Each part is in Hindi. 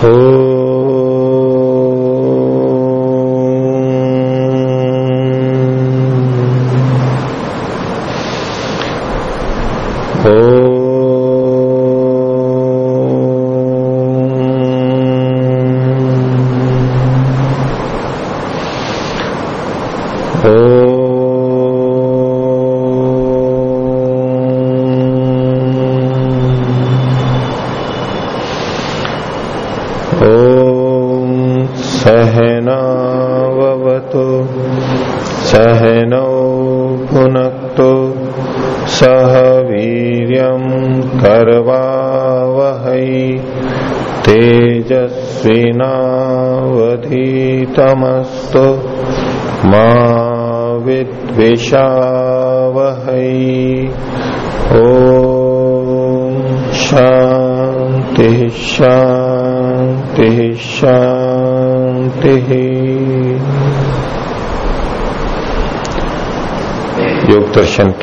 सहनावतु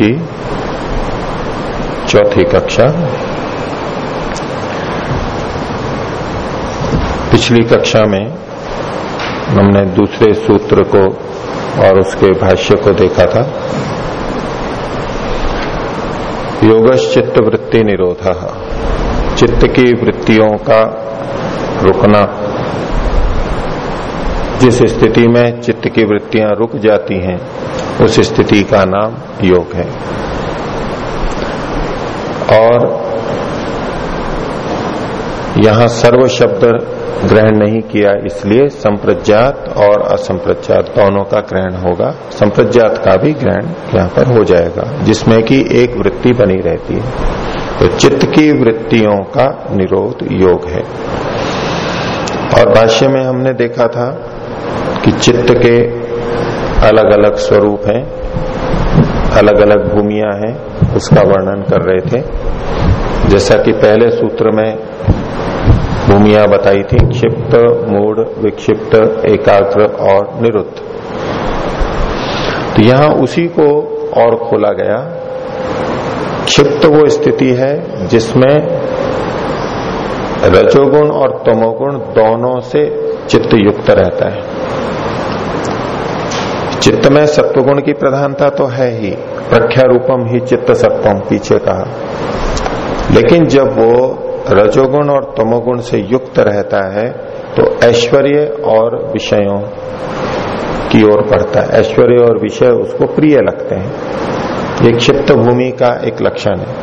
की चौथी कक्षा। पिछली कक्षा में हमने दूसरे सूत्र को और उसके भाष्य को देखा था। योगश्चित्त वृत्ति निरोध। चित्त की वृत्तियों का रुकना। जिस स्थिति में चित्त की वृत्तियाँ रुक जाती हैं उस स्थिति का नाम योग है। और यहाँ सर्व शब्द ग्रहण नहीं किया, इसलिए संप्रज्ञात और असंप्रज्ञात दोनों का ग्रहण होगा। संप्रज्ञात का भी ग्रहण यहाँ पर हो जाएगा, जिसमें कि एक वृत्ति बनी रहती है। तो चित्त की वृत्तियों का निरोध योग है। और भाष्य में हमने देखा था कि चित्त के अलग अलग स्वरूप हैं अलग अलग भूमिया हैं, उसका वर्णन कर रहे थे। जैसा कि पहले सूत्र में भूमिया बताई थी, क्षिप्त मूड विक्षिप्त, एकाग्र और निरुद्ध। तो यहाँ उसी को और खोला गया। क्षिप्त वो स्थिति है जिसमें रजोगुण और तमोगुण दोनों से चित्त युक्त रहता है। चित्त में सत्वगुण की प्रधानता तो है ही। प्रख्या रूपम ही चित्त सत्वम, पीछे कहा। लेकिन जब वो रजोगुण और तमोगुण से युक्त रहता है तो ऐश्वर्य और विषयों की ओर बढ़ता है। ऐश्वर्य और विषय उसको प्रिय लगते हैं। ये क्षिप्त भूमि का एक लक्षण है।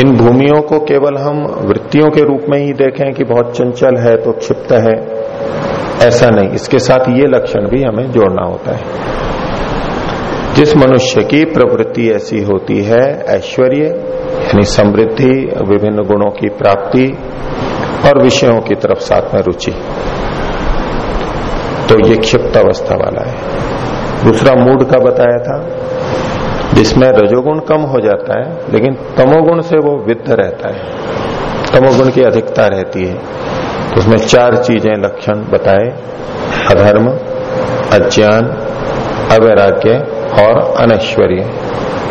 इन भूमियों को केवल हम वृत्तियों के रूप में ही देखें कि बहुत चंचल है तो क्षिप्त है। ऐसा नहीं। इसके साथ ये लक्षण भी हमें जोड़ना होता है। जिस मनुष्य की प्रवृत्ति ऐसी होती है, ऐश्वर्य, यानी समृद्धि, विभिन्न गुणों की प्राप्ति और विषयों की तरफ़ साथ में रुचि तो ये क्षिप्त अवस्था वाला है। दूसरा मूड का बताया था, जिसमें रजोगुण कम हो जाता है, लेकिन तमोगुण से वो विद्ध रहता है। तमोगुण की अधिकता रहती है। उसमें चार चीज़ें लक्षण बताए, अधर्म, अज्ञान, अवैराग्य और अनैश्वर्य।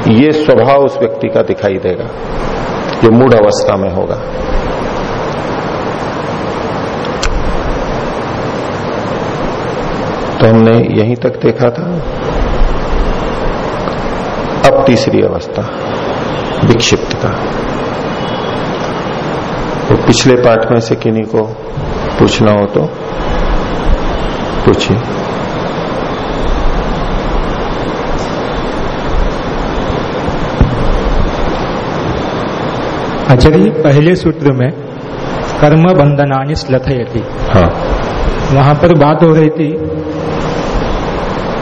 ये स्वभाव उस व्यक्ति का दिखाई देगा जो मूड अवस्था में होगा। तो हमने यहीं तक देखा था। अब तीसरी अवस्था विक्षिप्त का पिछले पाठ में से किन्हीं को पूछना हो तो पूछिए। आचार्य पहले सूत्र में कर्म बंधनानी श्लथयति। हाँ। वहाँ पर बात हो रही थी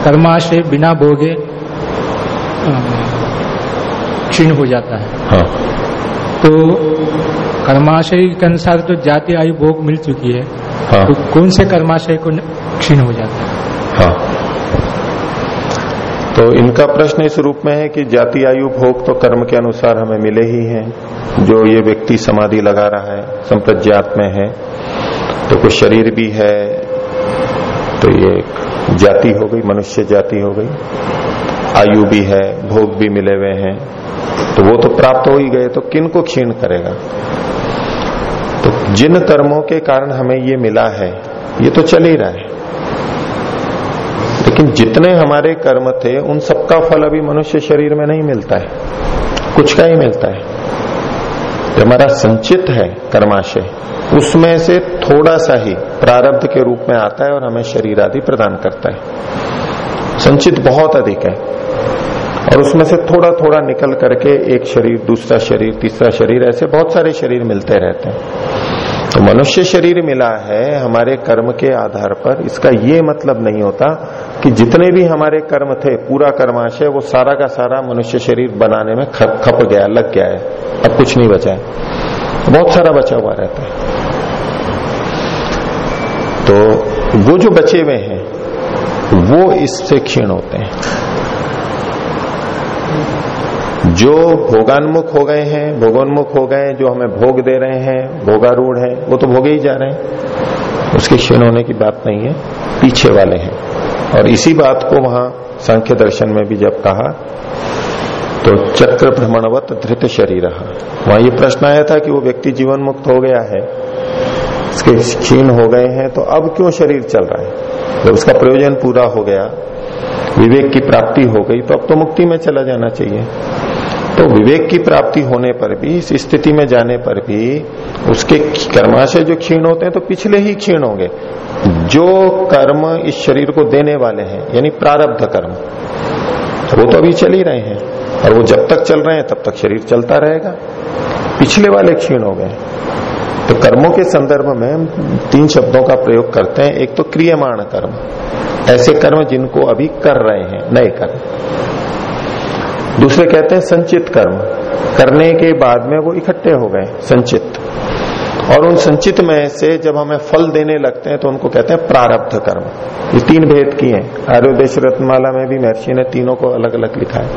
कर्माशय बिना भोगे क्षीण हो जाता है। हाँ। तो कर्माशय के अनुसार तो जाति आयु भोग मिल चुकी है हाँ। तो कौन से कर्माशय को क्षीण हो जाता है हाँ। तो इनका प्रश्न इस रूप में है कि जाति आयु भोग तो कर्म के अनुसार हमें मिले ही हैं जो ये व्यक्ति समाधि लगा रहा है संप्रज्ञात में है तो कुछ शरीर भी है तो ये जाति हो गई मनुष्य जाति हो गई। आयु भी है भोग भी मिले हुए हैं तो वो तो प्राप्त हो ही गए तो किन को क्षीण करेगा? जिन कर्मों के कारण हमें ये मिला है, ये तो चल ही रहा है। लेकिन जितने हमारे कर्म थे, उन सबका फल अभी मनुष्य शरीर में नहीं मिलता है। कुछ का ही मिलता है। जो हमारा संचित है कर्माशय। उसमें से थोड़ा सा ही प्रारब्ध के रूप में आता है और हमें शरीर आदि प्रदान करता है। संचित बहुत अधिक है। और उसमें से थोड़ा थोड़ा निकल करके एक शरीर, दूसरा शरीर, तीसरा शरीर, ऐसे बहुत सारे शरीर मिलते रहते हैं। तो मनुष्य शरीर मिला है हमारे कर्म के आधार पर। इसका ये मतलब नहीं होता कि जितने भी हमारे कर्म थे, पूरा कर्माशय, वो सारा का सारा मनुष्य शरीर बनाने में खप खप गया, लग गया है। अब कुछ नहीं बचा है। बहुत सारा बचा हुआ रहता है। तो वो जो बचे हुए हैं, वो इससे क्षीण होते हैं। जो भोगान्मुख हो गए हैं, भोगोन्मुख हो गए जो हमें भोग दे रहे हैं, भोगारूढ़ है, वो तो भोगे ही जा रहे हैं। उसके क्षीण होने की बात नहीं है, पीछे वाले हैं। और इसी बात को वहाँ सांख्य दर्शन में भी जब कहा तो चक्र भ्रमणवत धृत शरीर। वहाँ ये प्रश्न आया था कि वो व्यक्ति जीवन मुक्त हो गया है, उसके क्षीण हो गए हैं तो अब क्यों शरीर चल रहा है? जब उसका प्रयोजन पूरा हो गया, विवेक की प्राप्ति हो गई तो अब तो मुक्ति में चला जाना चाहिए। तो विवेक की प्राप्ति होने पर भी, इस स्थिति में जाने पर भी, उसके कर्माशय जो क्षीण होते हैं तो पिछले ही क्षीण होंगे। जो कर्म इस शरीर को देने वाले हैं, यानी प्रारब्ध कर्म, वो तो अभी चल ही रहे हैं। और वो जब तक चल रहे हैं, तब तक शरीर चलता रहेगा। पिछले वाले क्षीण हो गए। तो कर्मों के संदर्भ में हम तीन शब्दों का प्रयोग करते हैं। एक तो क्रियमाण कर्म। ऐसे कर्म जिनको अभी कर रहे हैं, नए कर्म। दूसरे कहते हैं संचित कर्म। करने के बाद में वो इकट्ठे हो गए, संचित। और उन संचित में से जब हमें फल देने लगते हैं तो उनको कहते हैं प्रारब्ध कर्म। ये तीन भेद की हैं। आयुर्वेश रत्नमाला में भी महर्षि ने तीनों को अलग अलग लिखा है।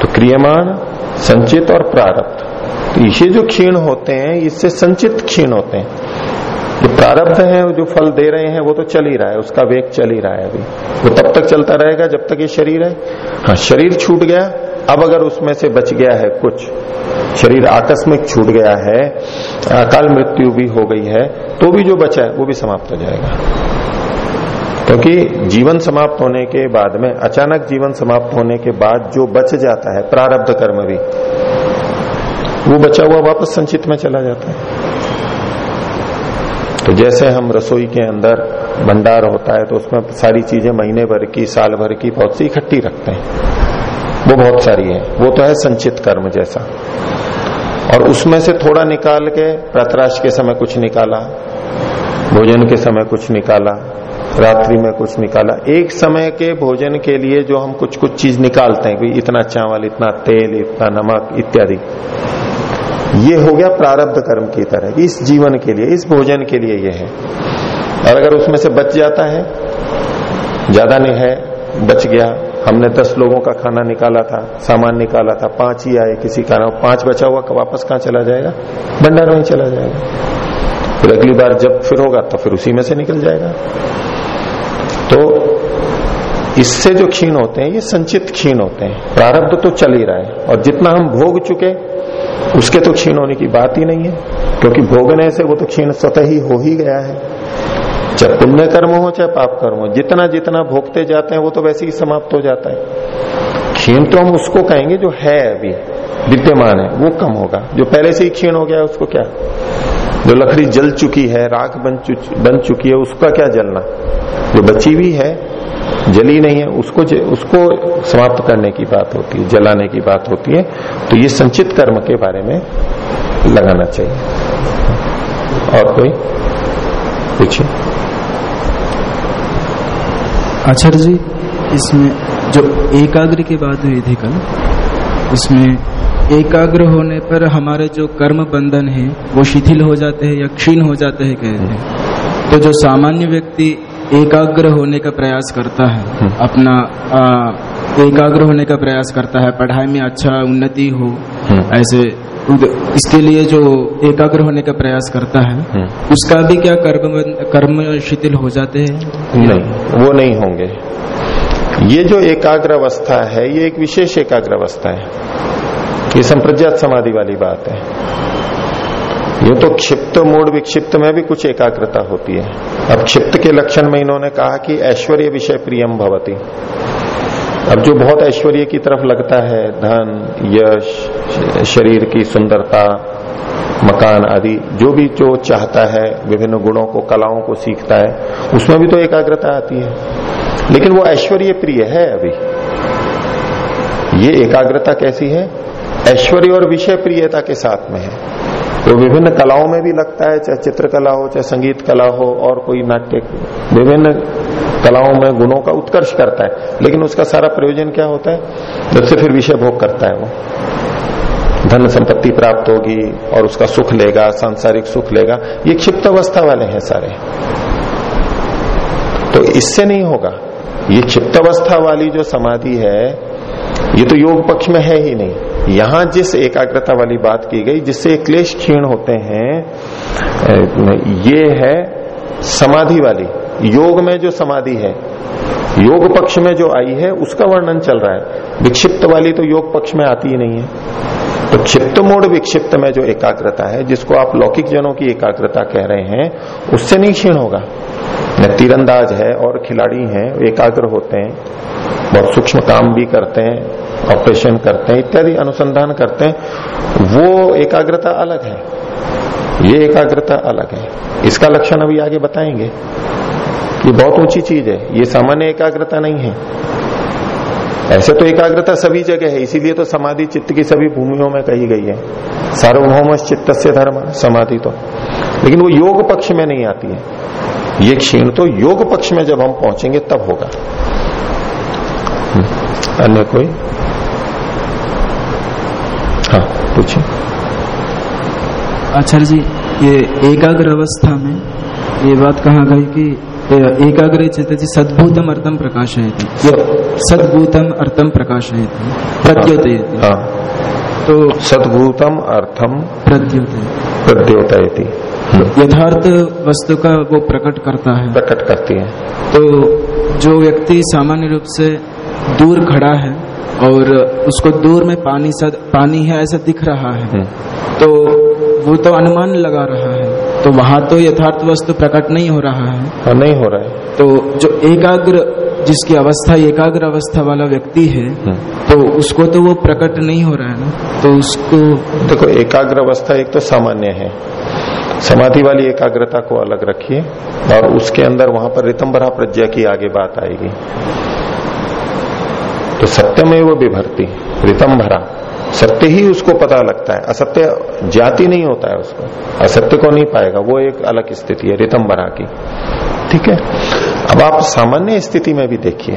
तो क्रियमाण, संचित और प्रारब्ध। तो ये जो क्षीण होते हैं, इससे संचित क्षीण होते हैं। जो प्रारब्ध है, जो फल दे रहे हैं, वो तो चल ही रहा है, उसका वेग चल ही रहा है अभी। वो तब तक चलता रहेगा जब तक ये शरीर है। हाँ शरीर छूट गया, अब अगर उसमें से बच गया है कुछ, शरीर आकस्मिक छूट गया है अकाल मृत्यु भी हो गई है तो भी जो बचा है, वो भी समाप्त हो जाएगा। क्योंकि तो जीवन समाप्त होने के बाद में, अचानक जीवन समाप्त होने के बाद जो बच जाता है, प्रारब्ध कर्म भी, वो बचा हुआ वापस संचित में चला जाता है। तो जैसे हम रसोई के अंदर भंडार होता है तो उसमें सारी चीज़ें महीने भर की, साल भर की बहुत सी इकट्ठी रखते हैं। वो बहुत सारी है। वो तो है संचित कर्म जैसा। और उसमें से थोड़ा निकाल के प्रतराश के समय कुछ निकाला, भोजन के समय कुछ निकाला, रात्रि में कुछ निकाला। एक समय के भोजन के लिए जो हम कुछ कुछ चीज़ निकालते हैं भाई इतना चावल, इतना तेल, इतना नमक, इत्यादि। ये हो गया प्रारब्ध कर्म की तरह। इस जीवन के लिए, इस भोजन के लिए ये है। और अगर उसमें से बच जाता है, ज़्यादा नहीं है, बच गया। हमने दस लोगों का खाना निकाला था, सामान निकाला था, पाँच ही आए किसी कारण। पाँच बचा हुआ, वापस कहाँ चला जाएगा? भंडार में चला जाएगा। फिर अगली बार जब फिर होगा तो फिर उसी में से निकल जाएगा। तो इससे जो क्षीण होते हैं, ये संचित क्षीण होते हैं। प्रारब्ध तो चल ही रहा है। और जितना हम भोग चुके उसके तो क्षीण होने की बात ही नहीं है, क्योंकि भोगने से वो तो क्षीण स्वतः ही हो ही गया है। चाहे पुण्य कर्म हो, चाहे पाप कर्म हो, जितना जितना भोगते जाते हैं, वो तो वैसे ही समाप्त हो जाता है। क्षीण तो हम उसको कहेंगे जो है अभी, विद्यमान है, वो कम होगा। जो पहले से ही क्षीण हो गया है, उसको क्या? जो लकड़ी जल चुकी है, राख बन बन चुकी है, उसका क्या जलना? जो बची हुई है जली नहीं है, उसको उसको समाप्त करने की बात होती है, जलाने की बात होती है तो ये संचित कर्म के बारे में लगाना चाहिए। और कोई? पूछिए। आचार्य जी, इसमें जो एकाग्र की बात हुई थी कल, उसमें एकाग्र होने पर हमारे जो कर्म बंधन है, वो शिथिल हो जाते हैं या क्षीण हो जाते हैं, कहते हैं। तो जो सामान्य व्यक्ति एकाग्र होने का प्रयास करता है हम्म। अपना आ, एकाग्र होने का प्रयास करता है पढ़ाई में अच्छा उन्नति हो हम्म। ऐसे इसके लिए जो एकाग्र होने का प्रयास करता है हम्म। उसका भी क्या कर्म कर्म शिथिल हो जाते हैं नहीं वो नहीं होंगे ये जो एकाग्र अवस्था है ये एक विशेष एकाग्र अवस्था है ये संप्रज्ञात समाधि वाली बात है ये तो क्षिप्त मूड विक्षिप्त में भी कुछ एकाग्रता होती है। अब क्षिप्त के लक्षण में इन्होंने कहा कि ऐश्वर्य विषय प्रियम भवती। अब जो बहुत ऐश्वर्य की तरफ़ लगता है, धन, यश, शरीर की सुंदरता, मकान आदि, जो भी जो चाहता है, विभिन्न गुणों को, कलाओं को सीखता है, उसमें भी तो एकाग्रता आती है। लेकिन वो ऐश्वर्य प्रिय है अभी। ये एकाग्रता कैसी है? ऐश्वर्य और विषय प्रियता के साथ में है। तो विभिन्न कलाओं में भी लगता है, चाहे चित्रकला हो, चाहे संगीत कला हो, और कोई नाट्य, विभिन्न कलाओं में गुणों का उत्कर्ष करता है, लेकिन उसका सारा प्रयोजन क्या होता है? जब से फिर विषय भोग करता है वो। धन संपत्ति प्राप्त होगी और उसका सुख लेगा, सांसारिक सुख लेगा। ये क्षिप्त अवस्था वाले हैं सारे। तो इससे नहीं होगा। ये क्षिप्त अवस्था वाली जो समाधि है, ये तो योग पक्ष में है ही नहीं। यहाँ जिस एकाग्रता वाली बात की गई, जिससे क्लेश क्षीण होते हैं ये है समाधि वाली। योग में जो समाधि है, योग पक्ष में जो आई है, उसका वर्णन चल रहा है। विक्षिप्त वाली तो योग पक्ष में आती ही नहीं है। तो क्षिप्त मोड़ विक्षिप्त में जो एकाग्रता है, जिसको आप लौकिक जनों की एकाग्रता कह रहे हैं, उससे नहीं क्षीण होगा। तीरंदाज है और खिलाड़ी हैं एकाग्र होते हैं, बहुत सूक्ष्म काम भी करते हैं ऑपरेशन करते हैं, इत्यादि अनुसंधान करते हैं, वो एकाग्रता अलग है। ये एकाग्रता अलग है। इसका लक्षण अभी आगे बताएँगे ये बहुत ऊँची चीज़ है। ये सामान्य एकाग्रता नहीं है। ऐसे तो एकाग्रता सभी जगह है, इसीलिए तो समाधि चित्त की सभी भूमियों में कही गई है। सार्वभौम चित्त से धर्म, समाधि तो। लेकिन वो योग पक्ष में नहीं आती है। ये क्षीण तो योग पक्ष में जब हम पहुँचेंगे, तब होगा। हम्म। अन्य कोई? हाँ पूछिए। आचार्य जी ये एकाग्र अवस्था में ये बात कहा गई कि एकाग्र चित्त सद्भूतम अर्थम प्रकाश है सद्भूतम अर्थम प्रकाश है प्रद्योत हाँ। तो सद्भूतम अर्थम प्रद्योत प्रद्योत यथार्थ वस्तु का वो प्रकट करता है। प्रकट करती है। तो जो व्यक्ति सामान्य रूप से दूर खड़ा है और उसको दूर में पानी सद पानी है ऐसा दिख रहा है। हम्म। तो वो तो अनुमान लगा रहा है। तो वहाँ तो यथार्थ वस्तु प्रकट नहीं हो रहा है। हाँ नहीं हो रहा है। तो जो एकाग्र जिसकी अवस्था एकाग्र अवस्था वाला व्यक्ति है हम्म। तो उसको तो वो प्रकट नहीं हो रहा है ना। तो उसको देखो एकाग्र अवस्था एक तो सामान्य है। समाधि वाली एकाग्रता को अलग रखिए और उसके अंदर वहाँ पर रितंबरा प्रज्ञा की आगे बात आएगी। तो सत्य में वो विभर्ती रितम भरा सत्य ही उसको पता लगता है। असत्य जाति नहीं होता है उसको। असत्य को नहीं पाएगा। वो एक अलग स्थिति है रितम भरा की। ठीक है? अब आप सामान्य स्थिति में भी देखिए।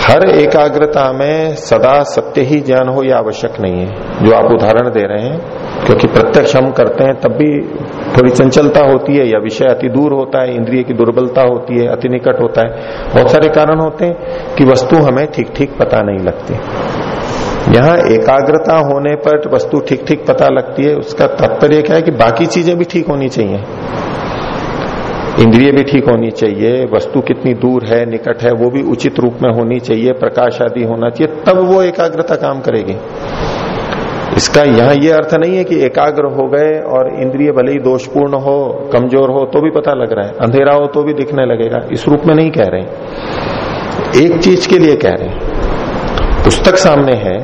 हर एकाग्रता में सदा सत्य ही ज्ञान हो यह आवश्यक नहीं है। जो आप उदाहरण दे रहे हैं, क्योंकि प्रत्यक्ष हम करते हैं, तब भी थोड़ी चंचलता होती है या विषय अति दूर होता है, इंद्रिय की दुर्बलता होती है, अति निकट होता है, बहुत सारे कारण होते हैं कि वस्तु हमें ठीक ठीक पता नहीं लगती। यहाँ एकाग्रता होने पर वस्तु ठीक ठीक पता लगती है, उसका तात्पर्य क्या है कि बाकी चीज़ें भी ठीक होनी चाहिए। इंद्रिय भी ठीक होनी चाहिए, वस्तु कितनी दूर है, निकट है, वो भी उचित रूप में होनी चाहिए, प्रकाश आदि होना चाहिए, तब वो एकाग्रता काम करेगी। इसका यहाँ ये अर्थ नहीं है कि एकाग्र हो गए और इंद्रिय भले ही दोषपूर्ण हो, कमज़ोर हो तो भी पता लग रहा है। अंधेरा हो तो भी दिखने लगेगा। इस रूप में नहीं कह रहे एक चीज़ के लिए कह रहे पुस्तक सामने है,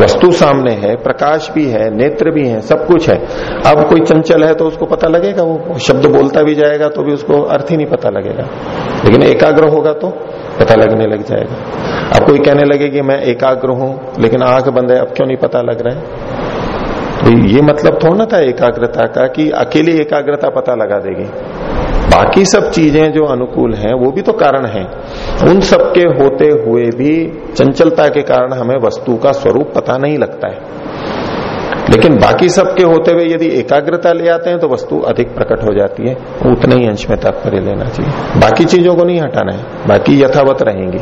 वस्तु सामने है, प्रकाश भी है, नेत्र भी है, सब कुछ है। अब कोई चंचल है तो उसको पता लगेगा, वो शब्द बोलता भी जाएगा तो भी उसको अर्थ ही नहीं पता लगेगा। लेकिन एकाग्र होगा तो पता लगने लग जाएगा। अब कोई कहने लगे कि मैं एकाग्र हूँ, लेकिन आँख बंद है, अब क्यों नहीं पता लग रहा है? तो ये मतलब थोड़ा था एकाग्रता का कि अकेली एकाग्रता पता लगा देगी। बाकी सब चीज़ें जो अनुकूल हैं, वो भी तो कारण हैं। उन सब के होते हुए भी चंचलता के कारण हमें वस्तु का स्वरूप पता नहीं लगता है। लेकिन बाकी सब के होते हुए यदि एकाग्रता ले आते हैं तो वस्तु अधिक प्रकट हो जाती है। उतने ही अंश में तात्पर्य लेना चाहिए। बाकी चीज़ों को नहीं हटाना है, बाकी यथावत रहेंगी।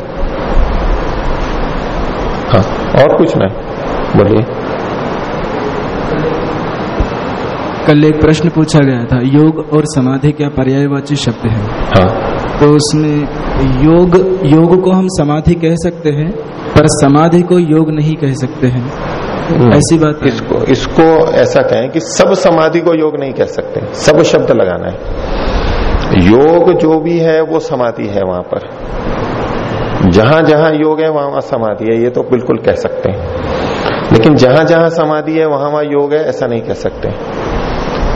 और कुछ नहीं। बोलिए। कल एक प्रश्न पूछा गया था योग और समाधि क्या पर्यायवाची शब्द है? हाँ। तो उसमें योग योग को हम समाधि कह सकते हैं पर समाधि को योग नहीं कह सकते हैं। ऐसी बात इसको इसको ऐसा कहें कि सब समाधि को योग नहीं कह सकते। सब शब्द लगाना है। योग जो भी है वो समाधि है वहाँ पर। जहाँ जहाँ योग है, वहाँ वहाँ समाधि है, ये तो बिल्कुल कह सकते हैं। लेकिन जहाँ जहाँ समाधि है, वहाँ वहाँ योग है, ऐसा नहीं कह सकते।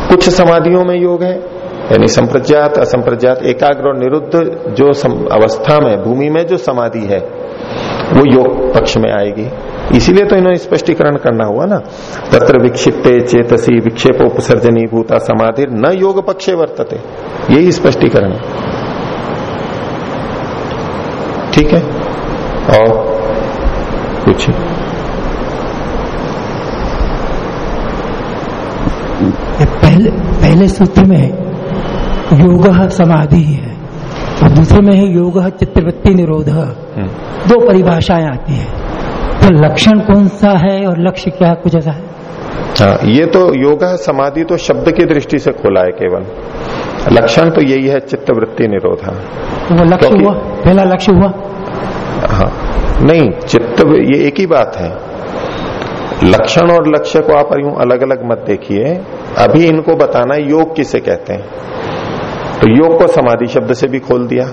कुछ समाधियों में योग है, यानी संप्रज्ञात, असंप्रज्ञात, एकाग्र और निरुद्ध जो अवस्था में, भूमि में जो समाधि है, वो योग पक्ष में आएगी। इसीलिए तो इन्होंने स्पष्टीकरण करना हुआ ना। तत्र विक्षिप्ते चेतसी विक्षेप उपसर्जनी भूता समाधि न योग पक्षे वर्तते। यही स्पष्टीकरण है। ठीक है? और कुछ पहले पहले सूत्र में योग समाधि है और दूसरे में है योग चित्रवृत्ति निरोध। हम्म। दो परिभाषाएँ आती है। तो लक्षण कौन सा है और लक्ष्य क्या कुछ ऐसा है? हाँ ये तो योगा समाधि तो शब्द की दृष्टि से खोला है केवल। लक्षण तो यही है चित्तवृत्ति निरोधा वो लक्ष्य हुआ? पहला लक्ष्य हुआ? हाँ। नहीं चित्त ये एक ही बात है। लक्षण और लक्ष्य को आप यूँ अलग अलग मत देखिए। अभी इनको बताना योग किसे कहते हैं। तो योग को समाधि शब्द से भी खोल दिया।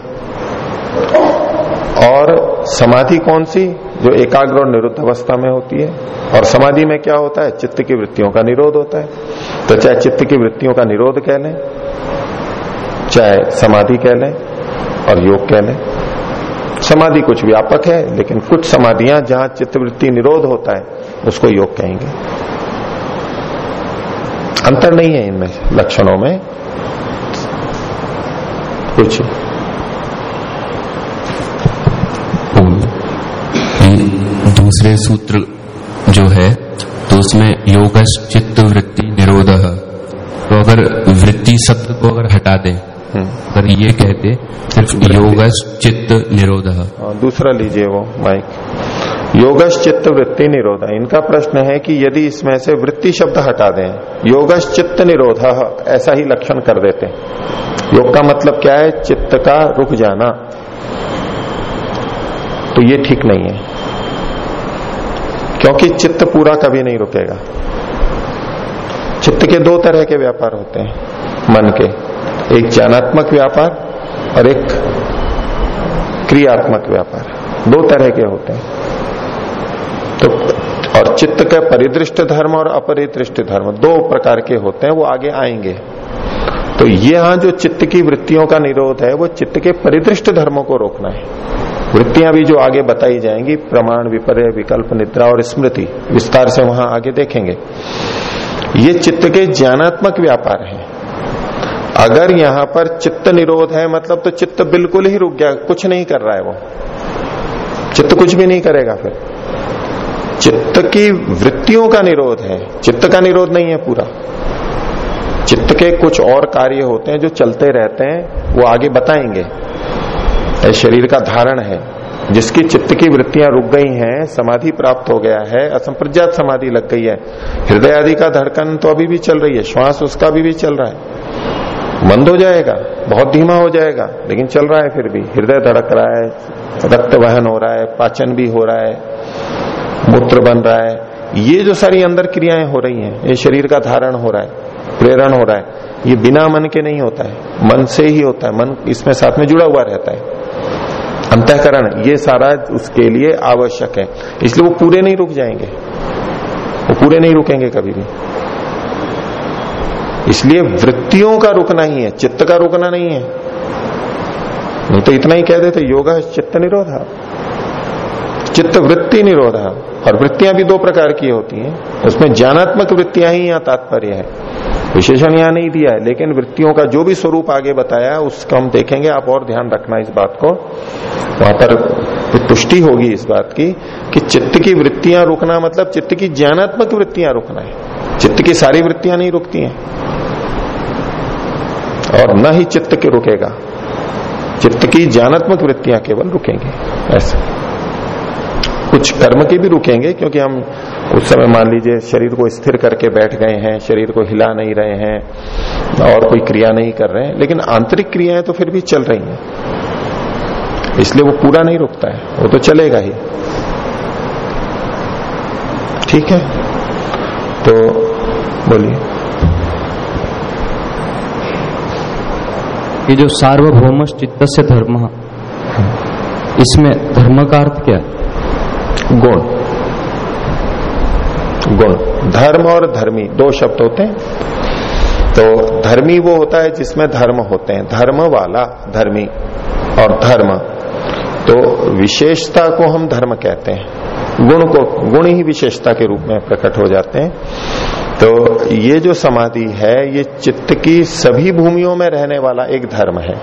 और समाधि कौन सी? जो एकाग्र और निरुद्ध अवस्था में होती है। और समाधि में क्या होता है? चित्त की वृत्तियों का निरोध होता है। तो चाहे चित्त की वृत्तियों का निरोध कह लें। चाहे समाधि कह लें और योग कह लें। समाधि कुछ व्यापक है, लेकिन कुछ समाधियाँ जहाँ चित्तवृत्ति निरोध होता है, उसको योग कहेंगे। अंतर नहीं है इनमें लक्षणों में। कुछ दूसरे सूत्र जो है तो उसमें योग चित्त वृत्ति निरोध। तो अगर वृत्ति शब्द को अगर हटा दें हम्म। अगर ये कहते सिर्फ़ योग चित्त निरोध। दूसरा लीजिए वो माइक योगश चित्त वृत्ति निरोध। इनका प्रश्न है कि यदि इसमें से वृत्ति शब्द हटा दें योगश चित्त निरोध ऐसा ही लक्षण कर देते योग का मतलब क्या है? चित्त का रुक जाना। तो ये ठीक नहीं है। क्योंकि चित्त पूरा कभी नहीं रुकेगा। चित्त के दो तरह के व्यापार होते हैं मन के। एक ज्ञानात्मक व्यापार और एक क्रियात्मक व्यापार। दो तरह के होते हैं। तो और चित्त का परिदृष्ट धर्म और अपरिदृष्ट धर्म दो प्रकार के होते हैं, वो आगे आएँगे। तो यहाँ जो चित्त की वृत्तियों का निरोध है, वो चित्त के परिदृष्ट धर्मों को रोकना है। वृत्तियाँ भी जो आगे बताई जाएँगी, प्रमाण, विपर्य, विकल्प, निद्रा और स्मृति, विस्तार से वहाँ आगे देखेंगे। ये चित्त के ज्ञानात्मक व्यापार है। अगर यहाँ पर चित्त निरोध है मतलब तो चित्त बिल्कुल ही रुक गया कुछ नहीं कर रहा है वो। चित्त कुछ भी नहीं करेगा फिर। चित्त की वृत्तियों का निरोध है चित्त का निरोध नहीं है पूरा। चित्त के कुछ और कार्य होते हैं जो चलते रहते हैं वो आगे बताएँगे। शरीर का धारण है जिसकी चित्त की वृत्तियाँ रुक गई हैं समाधि प्राप्त हो गया है असंप्रज्ञात समाधि लग गई है। हृदय आदि का धड़कन तो अभी भी चल रही है श्वास उसका भी, भी चल रहा है। बंद हो जाएगा, बहुत धीमा हो जाएगा, लेकिन चल रहा है फिर भी। हृदय धड़क रहा है, रक्त वहन हो रहा है, पाचन भी हो रहा है, मूत्र बन रहा है। ये जो सारी अंदर क्रियाएँ हो रही हैं, ये शरीर का धारण हो रहा है, प्रेरण हो रहा है, ये बिना मन के नहीं होता है। मन से ही होता है, मन इसमें साथ में जुड़ा हुआ रहता है। अंतकरण, ये सारा उसके लिए आवश्यक है। इसलिए वो पूरे नहीं रुक जाएँगे। वो पूरे नहीं रुकेंगे कभी भी। इसलिए वृत्तियों का रुकना ही है, चित्त का रुकना नहीं है। नहीं तो इतना ही कह देते, योगा चित्त निरोधा चित्त वृत्ति निरोधा और वृत्तियाँ भी दो प्रकार की होती हैं। उसमें ज्ञानात्मक वृत्तियाँ ही यहाँ तात्पर्य है। विशेषण यहाँ नहीं दिया है, लेकिन वृत्तियों का जो भी स्वरूप आगे बताया, उसका हम देखेंगे। आप और ध्यान रखना इस बात को। वहाँ पर पुष्टि होगी इस बात की कि चित्त की वृत्तियाँ रुकना मतलब चित्त की ज्ञानात्मक वृत्तियाँ रुकना है। चित्त की सारी वृत्तियाँ नहीं रुकती हैं। और न ही चित्त के रुकेगा। चित्त की ज्ञानात्मक वृत्तियाँ केवल रुकेंगी। ऐसे। कुछ कर्म के भी रुकेंगे, क्योंकि हम उस समय मान लीजिए शरीर को स्थिर करके बैठ गए हैं, शरीर को हिला नहीं रहे हैं, और कोई क्रिया नहीं कर रहे हैं, लेकिन आंतरिक क्रियाएँ तो फिर भी चल रही हैं। इसलिए वो पूरा नहीं रुकता है, वो तो चलेगा ही। ठीक है? तो बोलिए। ये जो सार्वभौम चित्त से धर्म, इसमें धर्म का अर्थ क्या है? गुण। गुण। धर्म और धर्मी, दो शब्द होते हैं। तो धर्मी वो होता है जिसमें धर्म होते हैं। धर्म वाला, धर्मी और धर्म। तो विशेषता को हम धर्म कहते हैं। गुण को, गुण ही विशेषता के रूप में प्रकट हो जाते हैं। तो ये जो समाधि है, ये चित्त की सभी भूमियों में रहने वाला एक धर्म है।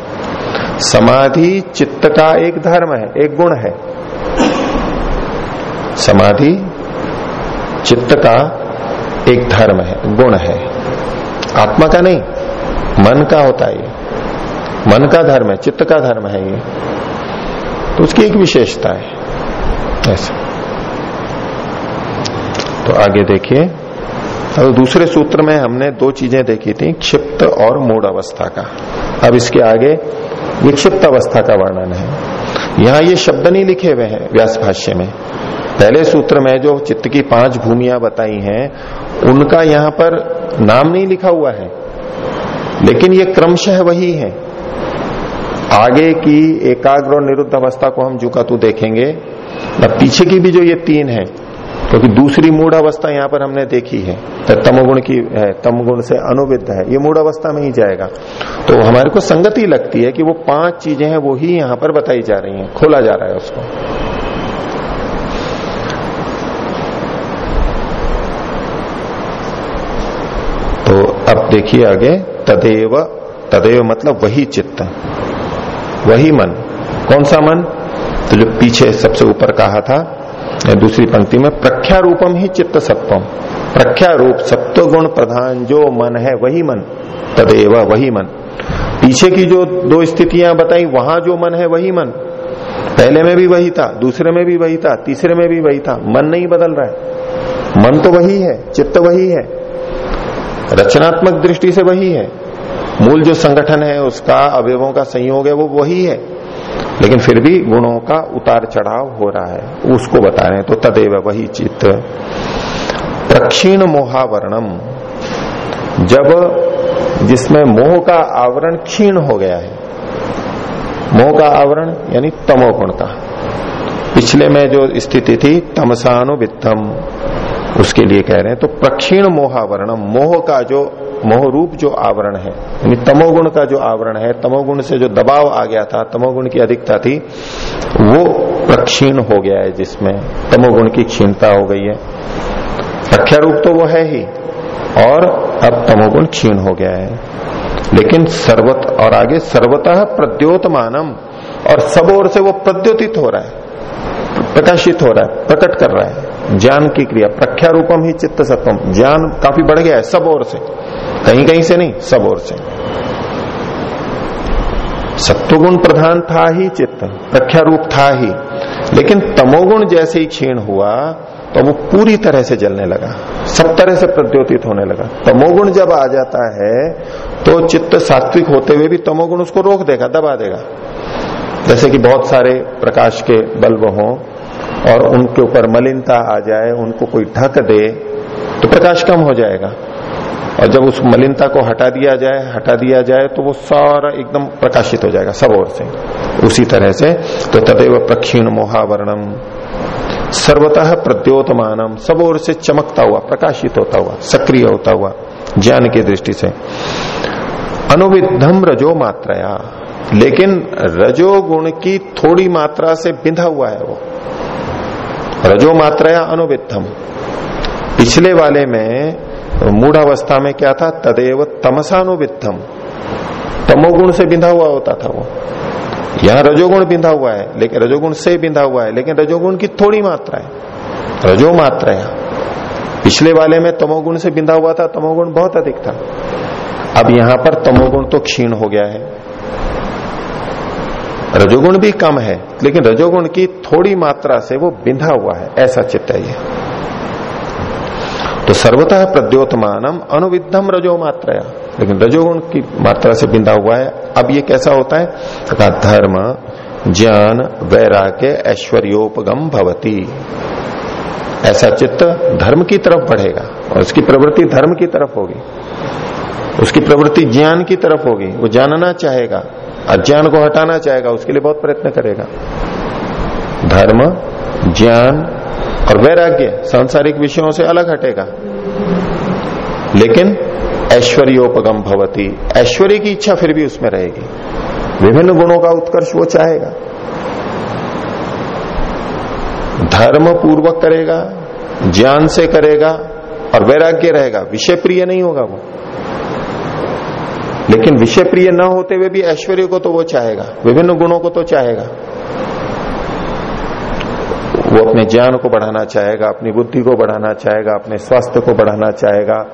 समाधि चित्त का एक धर्म है, एक गुण है। समाधि चित्त का एक धर्म है, गुण है। आत्मा का नहीं, मन का होता है ये। मन का धर्म है, चित्त का धर्म है ये। तो उसकी एक विशेषता है। ऐसा। तो आगे देखिए। अब दूसरे सूत्र में हमने दो चीज़ें देखी थी, क्षिप्त और मूड अवस्था का। अब इसके आगे विक्षिप्त अवस्था का वर्णन है। यहाँ ये शब्द नहीं लिखे हुए हैं व्यास भाष्य में। पहले सूत्र में जो चित्त की पाँच भूमियाँ बताई हैं, उनका यहाँ पर नाम नहीं लिखा हुआ है। लेकिन ये क्रमशः वही है। आगे की एकाग्र और निरुद्ध अवस्था को हम जुका तू देखेंगे पीछे की भी जो ये तीन है क्योंकि दूसरी मूड अवस्था यहाँ पर हमने देखी है। तो तमोगुण की, है, तमगुण से अनुविद्ध है। ये मूड अवस्था में ही जाएगा। तो हमारे को संगति लगती है कि वो पाँच चीज़ें हैं, वो ही यहाँ पर बताई जा रही हैं। खोला जा रहा है उसको। तो अब देखिए आगे, तदेव तदेव मतलब वही चित्त। वही मन। कौन सा मन? तो जो पीछे सबसे ऊपर कहा था दूसरी पंक्ति में प्रख्या रूपम ही चित्त सत्वम प्रख्या रूप सत्व गुण प्रधान जो मन है वही मन, तदेव वही मन। पीछे की जो दो स्थितियाँ बताई, वहाँ जो मन है वही मन। पहले में भी वही था, दूसरे में भी वही था, तीसरे में भी वही था। मन नहीं बदल रहा है। मन तो वही है, चित्त वही है। रचनात्मक दृष्टि से वही है। मूल जो संगठन है, उसका, अवयवों का संयोग है, वो वही है। लेकिन फिर भी गुणों का उतार चढ़ाव हो रहा है। उसको बता रहे हैं तो तदेव वही चित्त। प्रक्षीण मोहावरणम। जब जिसमें मोह का आवरण क्षीण हो गया है, मोह का आवरण यानी तमोगुण का पिछले में जो स्थिति थी, तमसानुवित्तम, उसके लिए कह रहे हैं तो प्रक्षीण मोहावरणम, मोह का जो मोह रूप जो आवरण है, यानी तमोगुण का जो आवरण है, तमोगुण से जो दबाव आ गया था, तमोगुण की अधिकता थी, वो प्रक्षीण हो गया है जिसमें तमोगुण की क्षीणता हो गई है। प्रख्या रूप तो वो है ही, और अब तमोगुण क्षीण हो गया है। लेकिन सर्वत, और आगे सर्वतः प्रद्योतमानम, और सब ओर से वो प्रद्योतित हो रहा है, प्रकाशित हो रहा है, प्रकट कर रहा है। ज्ञान की क्रिया प्रख्या रूपम ही चित्त सत्वम ज्ञान काफ़ी बढ़ गया है, सब ओर से। कहीं कहीं से नहीं, सब ओर से। सत्वगुण प्रधान था ही चित्त प्रख्या रूप था ही। लेकिन तमोगुण जैसे ही क्षीण हुआ तो वो पूरी तरह से जलने लगा। सब तरह से प्रद्योतित होने लगा। तमोगुण जब आ जाता है तो चित्त सात्विक होते हुए भी तमोगुण उसको रोक देगा, दबा देगा। जैसे कि बहुत सारे प्रकाश के बल्ब हों और उनके ऊपर मलिनता आ जाए, उनको कोई ढक दे तो प्रकाश कम हो जाएगा। और जब उस मलिनता को हटा दिया जाए, हटा दिया जाए तो वो सारा एकदम प्रकाशित हो जाएगा, सब ओर से। उसी तरह से तो तदेव प्रक्षीण मोहावरणम, सर्वतः प्रद्योतमानम, सब ओर से चमकता हुआ, प्रकाशित होता हुआ, सक्रिय होता हुआ, ज्ञान की दृष्टि से। अनुविधम रजो मात्राया, लेकिन रजोगुण की थोड़ी मात्रा से बिंधा हुआ है वो। रजो मात्राया अनुविधम पिछले वाले में मूढ़ अवस्था में क्या था? तदेव तमसानुविधम तमोगुण से बिंधा हुआ होता था वो। यहाँ रजोगुण बिंधा हुआ है, लेकिन रजोगुण से बिंधा हुआ है, लेकिन रजोगुण की थोड़ी मात्रा है। रजो मात्रा है पिछले वाले में तमोगुण से बिंधा हुआ था, तमोगुण बहुत अधिक था। अब यहाँ पर तमोगुण तो क्षीण हो गया है। रजोगुण भी कम है, लेकिन रजोगुण की थोड़ी मात्रा से वो बिंधा हुआ है, ऐसा चित्त है ये। तो सर्वतः प्रद्योतमानम अनुविधम रजो मात्रा लेकिन रजोगुण की मात्रा से बिंधा हुआ है, अब ये कैसा होता है? तथा धर्म, ज्ञान, वैराग्य, ऐश्वर्योपगम भवती। ऐसा चित्त धर्म की तरफ़ बढ़ेगा, और उसकी प्रवृत्ति धर्म की तरफ़ होगी। उसकी प्रवृत्ति ज्ञान की तरफ़ होगी, वो जानना चाहेगा। अज्ञान को हटाना चाहेगा, उसके लिए बहुत प्रयत्न करेगा। धर्म, ज्ञान और वैराग्य सांसारिक विषयों से अलग हटेगा। लेकिन ऐश्वर्योपगम भवती। ऐश्वर्य की इच्छा फिर भी उसमें रहेगी। विभिन्न गुणों का उत्कर्ष वो चाहेगा। धर्म पूर्वक करेगा, ज्ञान से करेगा और वैराग्य रहेगा। विषय प्रिय नहीं होगा वो। लेकिन विषय प्रिय न होते हुए भी ऐश्वर्य को तो वो चाहेगा, विभिन्न गुणों को तो चाहेगा। वो अपने ज्ञान को बढ़ाना चाहेगा, अपनी बुद्धि को बढ़ाना चाहेगा, अपने स्वास्थ्य को बढ़ाना चाहेगा,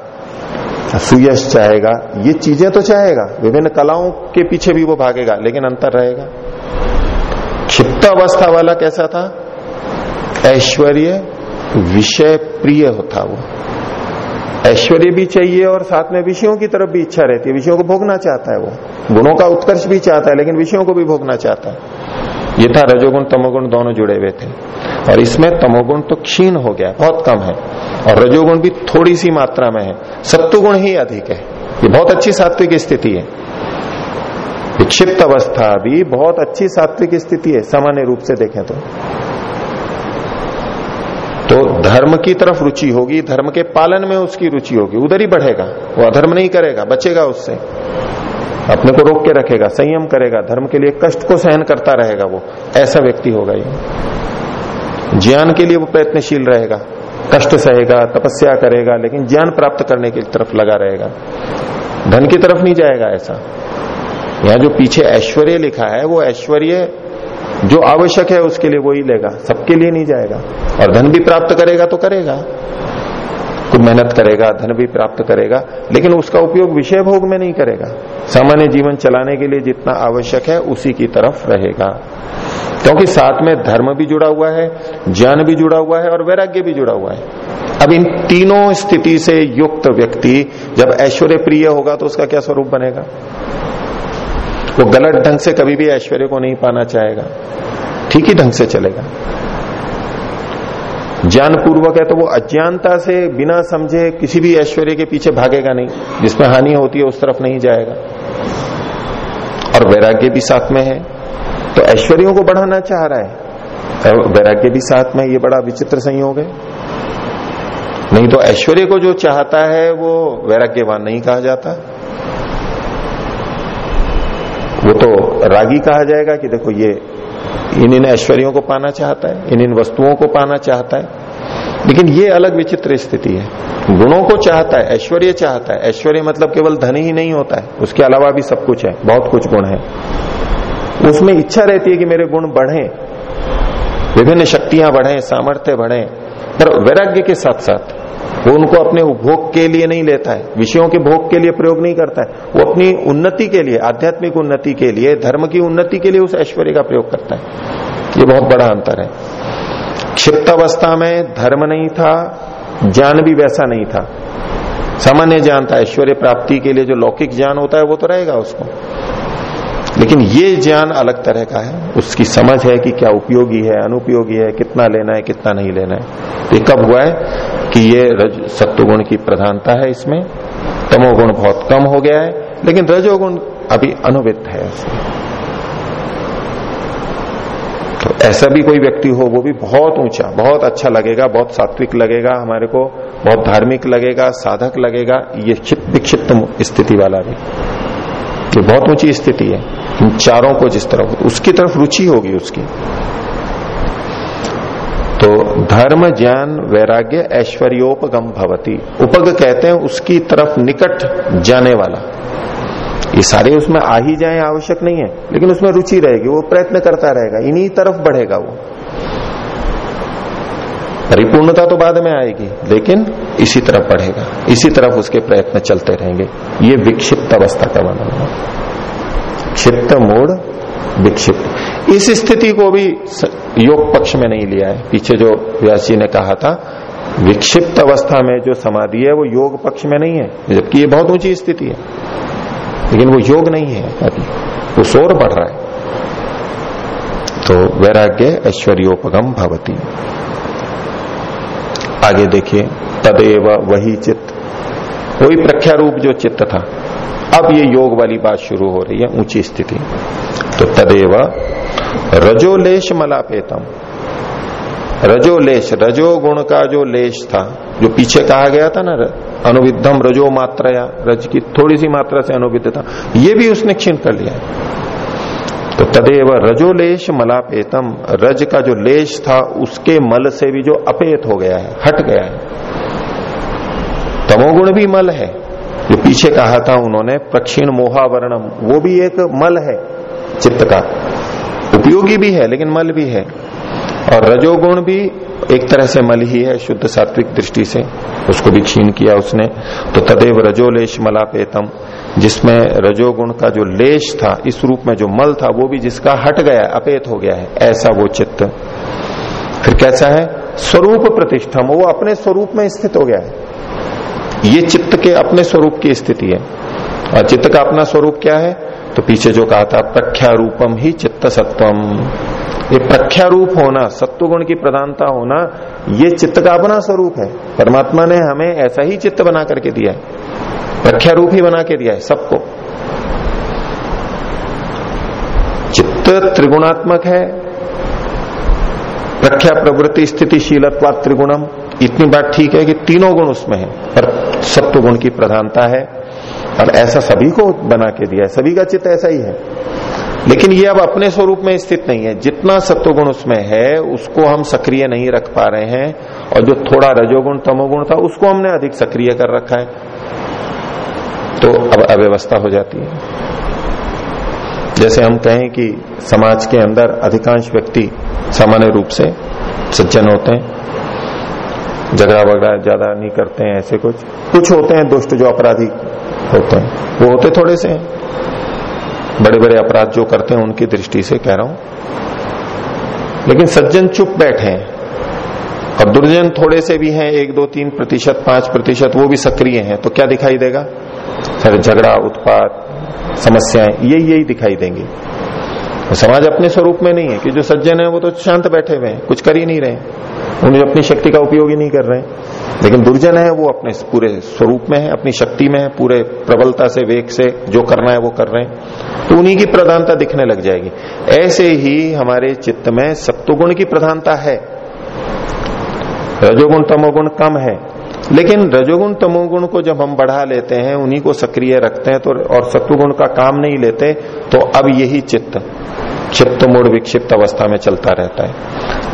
सुयश चाहेगा, ये चीज़ें तो चाहेगा। विभिन्न कलाओं के पीछे भी वो भागेगा, लेकिन अंतर रहेगा। क्षिप्त अवस्था वाला कैसा था? ऐश्वर्य विषय प्रिय होता वो। ऐश्वर्य भी चाहिए और साथ में विषयों की तरफ़ भी इच्छा रहती है। विषयों को भोगना चाहता है वो। गुणों का उत्कर्ष भी चाहता है, लेकिन विषयों को भी भोगना चाहता है। ये था रजोगुण, तमोगुण दोनों जुड़े हुए थे। और इसमें तमोगुण तो क्षीण हो गया, बहुत कम है। और रजोगुण भी थोड़ी सी मात्रा में है। सत्वगुण ही अधिक है। ये बहुत अच्छी सात्विक स्थिति है। विक्षिप्त अवस्था भी बहुत अच्छी सात्विक स्थिति है, सामान्य रूप से देखें तो। तो धर्म की तरफ़ रुचि होगी, धर्म के पालन में उसकी रुचि होगी। उधर ही बढ़ेगा, वो अधर्म नहीं करेगा, बचेगा उससे। अपने को रोक के रखेगा, संयम करेगा, धर्म के लिए कष्ट को सहन करता रहेगा वो, ऐसा व्यक्ति होगा ये। ज्ञान के लिए वो प्रयत्नशील रहेगा, कष्ट सहेगा, तपस्या करेगा, लेकिन ज्ञान प्राप्त करने की तरफ़ लगा रहेगा। धन की तरफ़ नहीं जाएगा ऐसा। यहाँ जो पीछे ऐश्वर्य लिखा है, वो ऐश्वर्य जो आवश्यक है उसके लिए वो ही लेगा, सबके लिए नहीं जाएगा। और धन भी प्राप्त करेगा तो करेगा। कुछ मेहनत करेगा, धन भी प्राप्त करेगा, लेकिन उसका उपयोग विषय भोग में नहीं करेगा। सामान्य जीवन चलाने के लिए जितना आवश्यक है, उसी की तरफ़ रहेगा। क्योंकि साथ में धर्म भी जुड़ा हुआ है, ज्ञान भी जुड़ा हुआ है और वैराग्य भी जुड़ा हुआ है। अब इन तीनों स्थिति से युक्त व्यक्ति जब ऐश्वर्य प्रिय होगा तो उसका क्या स्वरूप बनेगा? वो गलत ढंग से कभी भी ऐश्वर्य को नहीं पाना चाहेगा। ठीक ही ढंग से चलेगा। ज्ञान पूर्वक है तो वो अज्ञानता से बिना समझे किसी भी ऐश्वर्य के पीछे भागेगा नहीं। जिसमें हानि होती है, उस तरफ़ नहीं जाएगा। और वैराग्य भी साथ में है। तो ऐश्वर्यों को बढ़ाना चाह रहा है। और वैराग्य भी साथ में ये बड़ा विचित्र संयोग है। नहीं तो ऐश्वर्य को जो चाहता है, वो वैराग्यवान नहीं कहा जाता। वो तो रागी कहा जाएगा कि देखो ये इन इन ऐश्वर्यों को पाना चाहता है इन इन वस्तुओं को पाना चाहता है। लेकिन ये अलग विचित्र स्थिति है। गुणों को चाहता है, ऐश्वर्य चाहता है। ऐश्वर्य मतलब केवल धन ही नहीं होता है, उसके अलावा भी सब कुछ है, बहुत कुछ गुण है। उसमें इच्छा रहती है कि मेरे गुण बढ़े, विभिन्न शक्तियाँ बढ़े, सामर्थ्य बढ़े, पर वैराग्य के साथ साथ वो उनको अपने उपभोग के लिए नहीं लेता है, विषयों के भोग के लिए प्रयोग नहीं करता है। वो अपनी उन्नति के लिए, आध्यात्मिक उन्नति के लिए, धर्म की उन्नति के लिए उस ऐश्वर्य का प्रयोग करता है। ये बहुत बड़ा अंतर है। क्षिप्त अवस्था में धर्म नहीं था, ज्ञान भी वैसा नहीं था। सामान्य ज्ञान था, ऐश्वर्य प्राप्ति के लिए जो लौकिक ज्ञान होता है, वो तो रहेगा उसको। लेकिन ये ज्ञान अलग तरह का है। उसकी समझ है कि क्या उपयोगी है, अनुपयोगी है, कितना लेना है, कितना नहीं लेना है। तो कब हुआ है कि ये रज, सत्वगुण की प्रधानता है इसमें। तमोगुण बहुत कम हो गया है, लेकिन रजोगुण अभी अनुवित है। तो ऐसा भी कोई व्यक्ति हो, वो भी बहुत ऊँचा, बहुत अच्छा लगेगा, बहुत सात्विक लगेगा, हमारे को बहुत धार्मिक लगेगा, साधक लगेगा, ये क्षिप्त विक्षिप्त स्थिति वाला भी। ये बहुत ऊँची स्थिति है। इन चारों को जिस तरफ़, उसकी तरफ़ रुचि होगी उसकी। तो धर्म, ज्ञान, वैराग्य, ऐश्वर्योपगम भवती। उपग कहते हैं उसकी तरफ़ निकट जाने वाला। ये सारे उसमें आ ही जाए, आवश्यक नहीं है, लेकिन उसमें रुचि रहेगी, वो प्रयत्न करता रहेगा, इन्हीं तरफ़ बढ़ेगा वो। परिपूर्णता तो बाद में आएगी, लेकिन इसी तरफ़ बढ़ेगा, इसी तरफ़ उसके प्रयत्न चलते रहेंगे। ये विक्षिप्त अवस्था का वर्णन है। क्षिप्त मूड, विक्षिप्त। इस स्थिति को भी योग पक्ष में नहीं लिया है। पीछे जो व्यास जी ने कहा था, विक्षिप्त अवस्था में जो समाधि है, वो योग पक्ष में नहीं है, जबकि ये बहुत ऊँची स्थिति है। लेकिन वो योग नहीं है अभी वो शोर बढ़ रहा है। तो वैराग्य ऐश्वर्योपगम भवती। आगे देखिए, तदेव वही चित्त। वही प्रख्या रूप जो चित्त था अब ये योग वाली बात शुरू हो रही है, ऊँची स्थिति। तो तदेव रजोलेश मलापेतम। रजोलेश, रजोगुण का जो लेश था, जो पीछे कहा गया था ना अनुविधम रजो मात्रा रज की थोड़ी सी मात्रा से अनुविध था, ये भी उसने क्षीण कर लिया। तो तदेव रजोलेश मलापेतम, रज का जो लेश था, उसके मल से भी जो अपेत हो गया है, हट गया है। तमोगुण भी मल है। जो पीछे कहा था उन्होंने, प्रक्षीण मोहावरणम, वो भी एक मल है, चित्त का। उपयोगी भी है, लेकिन मल भी है। और रजोगुण भी एक तरह से मल ही है, शुद्ध सात्विक दृष्टि से। उसको भी क्षीण किया उसने। तो तदेव रजोलेश मलापेतम, जिसमें रजोगुण का जो लेश था, इस रूप में जो मल था, वो भी जिसका हट गया, अपेत हो गया है। ऐसा वो चित्त। फिर कैसा है? स्वरूप प्रतिष्ठम वो अपने स्वरूप में स्थित हो गया है। ये चित्त के अपने स्वरूप की स्थिति है। और चित्त का अपना स्वरूप क्या है? तो पीछे जो कहा था प्रख्या रूपम ही चित्त सत्वम। ये प्रख्या रूप होना सत्व गुण की प्रधानता होना, ये चित्त का अपना स्वरूप है। परमात्मा ने हमें ऐसा ही चित्त बना करके दिया है। प्रख्या रूप ही बना के दिया है सबको। चित्त त्रिगुणात्मक है। प्रख्या प्रवृत्ति स्थितिशीलत्वा त्रिगुणम। इतनी बात ठीक है कि तीनों गुण उसमें है। पर सत्व गुण की प्रधानता है। और ऐसा सभी को बना के दिया है। सभी का चित्त ऐसा ही है। लेकिन ये अब अपने स्वरूप में स्थित नहीं है। जितना सत्वगुण उसमें है, उसको हम सक्रिय नहीं रख पा रहे हैं। और जो थोड़ा रजोगुण, तमोगुण था, उसको हमने अधिक सक्रिय कर रखा है। तो अब अव्यवस्था हो जाती है। जैसे हम कहें कि समाज के अंदर अधिकांश व्यक्ति सामान्य रूप से सज्जन होते हैं। झगड़ा वगड़ा ज़्यादा नहीं करते हैं ऐसे कुछ? कुछ होते हैं दुष्ट जो अपराधी होते हैं। वो होते थोड़े से बड़े बड़े अपराध जो करते हैं उनकी दृष्टि से कह रहा हूँ। लेकिन सज्जन चुप बैठे हैं। और दुर्जन थोड़े से भी हैं, एक, दो, तीन प्रतिशत, पाँच प्रतिशत, वो भी सक्रिय हैं। तो क्या दिखाई देगा? सारे, झगड़ा उत्पाद समस्याएँ यही यही दिखाई देंगी। तो समाज अपने स्वरूप में नहीं है कि जो सज्जन है वो तो शांत बैठे हुए हैं, कुछ कर ही नहीं रहे उन्हें अपनी शक्ति का उपयोग ही नहीं कर रहे लेकिन दुर्जन है, वो अपने पूरे स्वरूप में है, अपनी शक्ति में है, पूरे प्रबलता से, वेग से जो करना है वो कर रहे हैं। तो उन्हीं की प्रधानता दिखने लग जाएगी। ऐसे ही हमारे चित्त में सत्वगुण की प्रधानता है। रजोगुण, तमोगुण कम है। लेकिन रजोगुण, तमोगुण को जब हम बढ़ा लेते हैं, उन्हीं को सक्रिय रखते हैं तो और सत्वगुण का काम नहीं लेते तो अब यही चित्त। चित्त मूड विक्षिप्त अवस्था में चलता रहता है।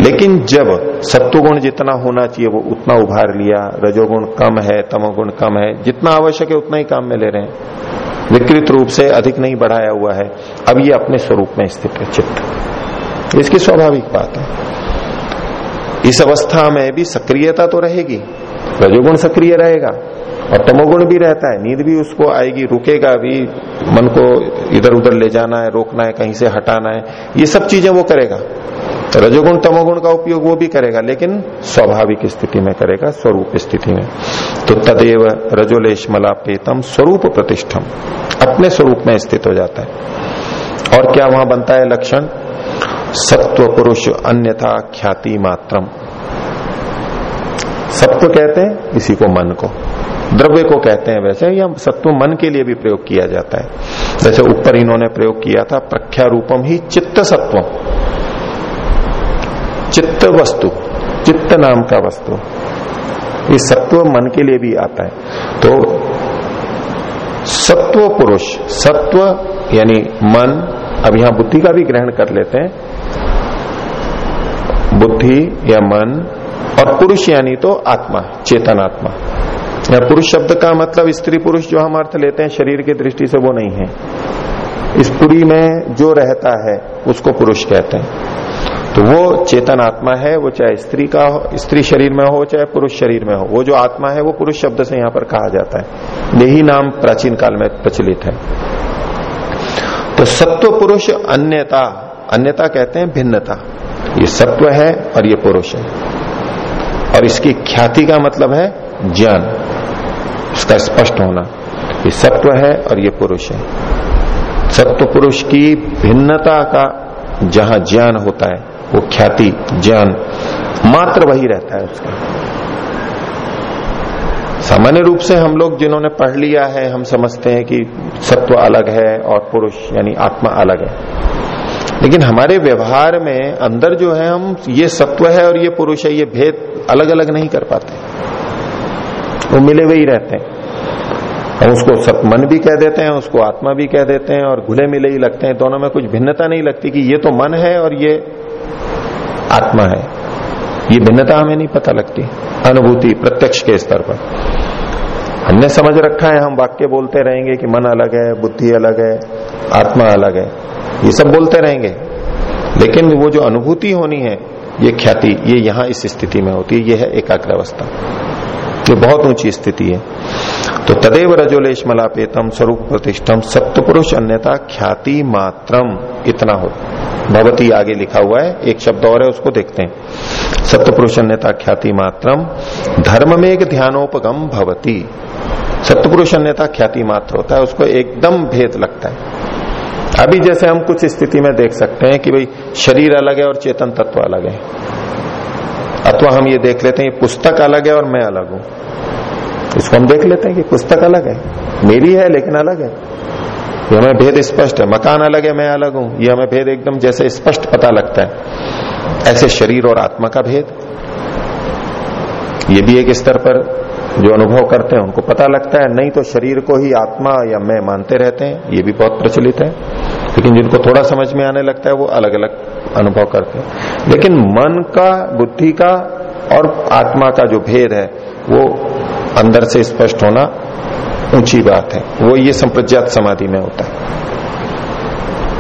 लेकिन जब सत्वगुण जितना होना चाहिए, वो उतना उभार लिया, रजोगुण कम है, तमोगुण कम है, जितना आवश्यक है उतना ही काम में ले रहे हैं। विकृत रूप से अधिक नहीं बढ़ाया हुआ है। अब ये अपने स्वरूप में स्थित है, चित्त। इसकी स्वाभाविक बात है। इस अवस्था में भी सक्रियता तो रहेगी। रजोगुण सक्रिय रहेगा। और तमोगुण भी रहता है, नींद भी उसको आएगी, रुकेगा भी, मन को इधर उधर ले जाना है, रोकना है, कहीं से हटाना है, ये सब चीज़ें वो करेगा। रजोगुण, तमोगुण का उपयोग वो भी करेगा, लेकिन स्वाभाविक स्थिति में करेगा, स्वरूप स्थिति में। तो तदेव रजोलेश मलापेतम स्वरूप प्रतिष्ठम, अपने स्वरूप में स्थित हो जाता है। और क्या वहाँ बनता है लक्षण? सत्व पुरुष अन्यथा ख्याति मात्रम। सत्व कहते हैं, इसी को मन को। द्रव्य को कहते हैं वैसे, या सत्व मन के लिए भी प्रयोग किया जाता है। जैसे ऊपर इन्होंने प्रयोग किया था प्रख्या रूपम ही चित्त सत्व। चित्त वस्तु, चित्त नाम का वस्तु। ये सत्व मन के लिए भी आता है। तो सत्व पुरुष, सत्व यानी मन, अब यहाँ बुद्धि का भी ग्रहण कर लेते हैं। बुद्धि या मन और पुरुष यानी तो आत्मा, चेतन आत्मा। या पुरुष शब्द का मतलब स्त्री पुरुष जो हम अर्थ लेते हैं, शरीर की दृष्टि से वो नहीं है। इस पुरी में जो रहता है, उसको पुरुष कहते हैं। तो वो चेतन आत्मा है, वो चाहे स्त्री का हो, स्त्री शरीर में हो चाहे पुरुष शरीर में हो। वो जो आत्मा है, वो पुरुष शब्द से यहाँ पर कहा जाता है। यही नाम प्राचीन काल में प्रचलित है। तो सत्व पुरुष अन्यता अन्यता कहते हैं भिन्नता। ये सत्व है और ये पुरुष है। और इसकी ख्याति का मतलब है ज्ञान। इसका स्पष्ट होना। ये सत्व है और ये पुरुष है। सत्व पुरुष की भिन्नता का जहाँ ज्ञान होता है, वो ख्याति, ज्ञान मात्र वही रहता है उसका। सामान्य रूप से हम लोग जिन्होंने पढ़ लिया है, हम समझते हैं कि सत्व अलग है और पुरुष यानी आत्मा अलग है। लेकिन हमारे व्यवहार में अंदर जो है हम, ये सत्व है और ये पुरुष है, ये भेद अलग अलग नहीं कर पाते। वो मिले हुए ही रहते हैं। हम उसको मन भी कह देते हैं, उसको आत्मा भी कह देते हैं और घुले मिले ही लगते हैं। दोनों में कुछ भिन्नता नहीं लगती कि ये तो मन है और ये आत्मा है। ये भिन्नता हमें नहीं पता लगती, अनुभूति प्रत्यक्ष के स्तर पर। हमने समझ रखा है, हम वाक्य बोलते रहेंगे कि मन अलग है, बुद्धि अलग है, आत्मा अलग है। ये सब बोलते रहेंगे। लेकिन वो जो अनुभूति होनी है, ये ख्याति, ये यहाँ इस स्थिति में होती है, ये है एकाग्र अवस्था ये बहुत ऊँची स्थिति है। तो तदेव रजोलेश मलापेतम स्वरूप प्रतिष्ठम सप्तपुरुष अन्यता ख्याति मात्रम। इतना हो। भगवती आगे लिखा हुआ है, एक शब्द और है, उसको देखते हैं। सप्तपुरुष अन्यता ख्याति मात्रम धर्म में एक ध्यानोपगम भवती। सप्तपुरुष अन्यता ख्याति मात्र होता है, उसको एकदम भेद लगता है। अभी जैसे हम कुछ स्थिति में देख सकते हैं कि भाई, शरीर अलग है और चेतन तत्व अलग है। अथवा हम ये देख लेते हैं पुस्तक अलग है और मैं अलग हूँ। इसको हम देख लेते हैं कि पुस्तक अलग है। मेरी है, लेकिन अलग है। ये हमें भेद स्पष्ट है। मकान अलग है, मैं अलग हूँ। ये हमें भेद एकदम जैसे स्पष्ट पता लगता है। ऐसे शरीर और आत्मा का भेद। ये भी एक स्तर पर जो अनुभव करते हैं, उनको पता लगता है। नहीं तो शरीर को ही आत्मा या मैं मानते रहते हैं। ये भी बहुत प्रचलित है। लेकिन जिनको थोड़ा समझ में आने लगता है, वो अलग अलग अनुभव करते हैं। लेकिन मन का, बुद्धि का और आत्मा का जो भेद है, वो अंदर से स्पष्ट होना ऊँची बात है। वो ये संप्रज्ञात समाधि में होता है।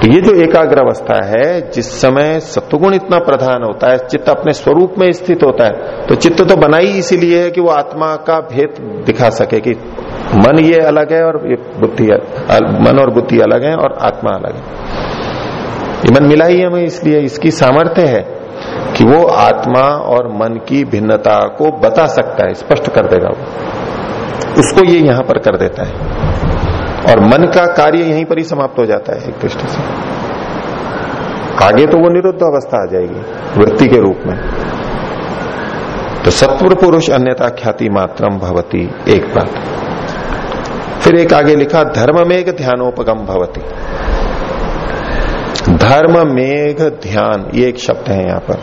तो ये जो एकाग्र अवस्था है, जिस समय सत्वगुण इतना प्रधान होता है, चित्त अपने स्वरूप में स्थित होता है तो चित्त तो बनाई इसीलिए है कि वो आत्मा का भेद दिखा सके कि मन ये अलग है और ये बुद्धि मन और बुद्धि अलग है और आत्मा अलग है। ये मन मिला ही हमें इसलिए, इसकी सामर्थ्य है कि वो आत्मा और मन की भिन्नता को बता सकता है, स्पष्ट कर देगा वो। उसको ये यहाँ पर कर देता है। और मन का कार्य यहीं पर ही समाप्त हो जाता है एक दृष्टि से। आगे तो वो निरुद्ध अवस्था आ जाएगी, वृत्ति के रूप में। तो सत्वर पुरुष अन्यता ख्याति मात्रम भवती, एक बात। फिर एक आगे लिखा, धर्म में एक ध्यानोपगम भवती। धर्म मेघ ध्यान, ये एक शब्द है यहाँ पर।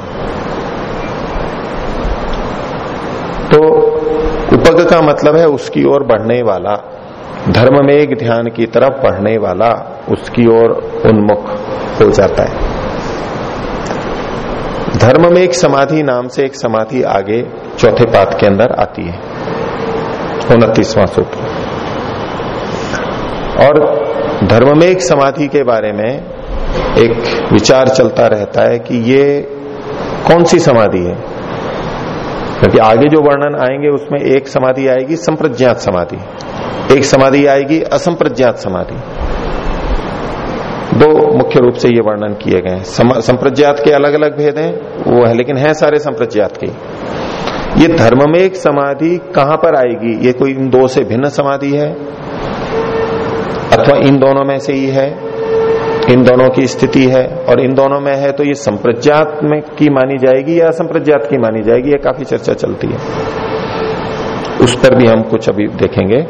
तो उपग का मतलब है उसकी ओर बढ़ने वाला। धर्म में एक ध्यान की तरफ़ पढ़ने वाला उसकी ओर उन्मुख हो जाता है। धर्म में एक समाधि नाम से एक समाधि आगे चौथे पाद के अंदर आती है, उनतीसवां सूत्र। और धर्म में एक समाधि के बारे में एक विचार चलता रहता है कि ये कौन सी समाधि है? क्योंकि आगे जो वर्णन आएँगे, उसमें एक समाधि आएगी, संप्रज्ञात समाधि। एक समाधि आएगी, असंप्रज्ञात समाधि। दो मुख्य रूप से ये वर्णन किए गए हैं। संप्रज्ञात के अलग अलग भेद हैं, वो है, लेकिन है सारे संप्रज्ञात के। ये धर्म में एक समाधि कहाँ पर आएगी? ये कोई इन दो से भिन्न समाधि है? अथवा इन दोनों में से ही है? इन दोनों की स्थिति है और इन दोनों में है तो ये संप्रज्ञात में की मानी जाएगी या असंप्रज्ञात की मानी जाएगी, ये काफ़ी चर्चा चलती है। उस पर भी हम कुछ अभी देखेंगे।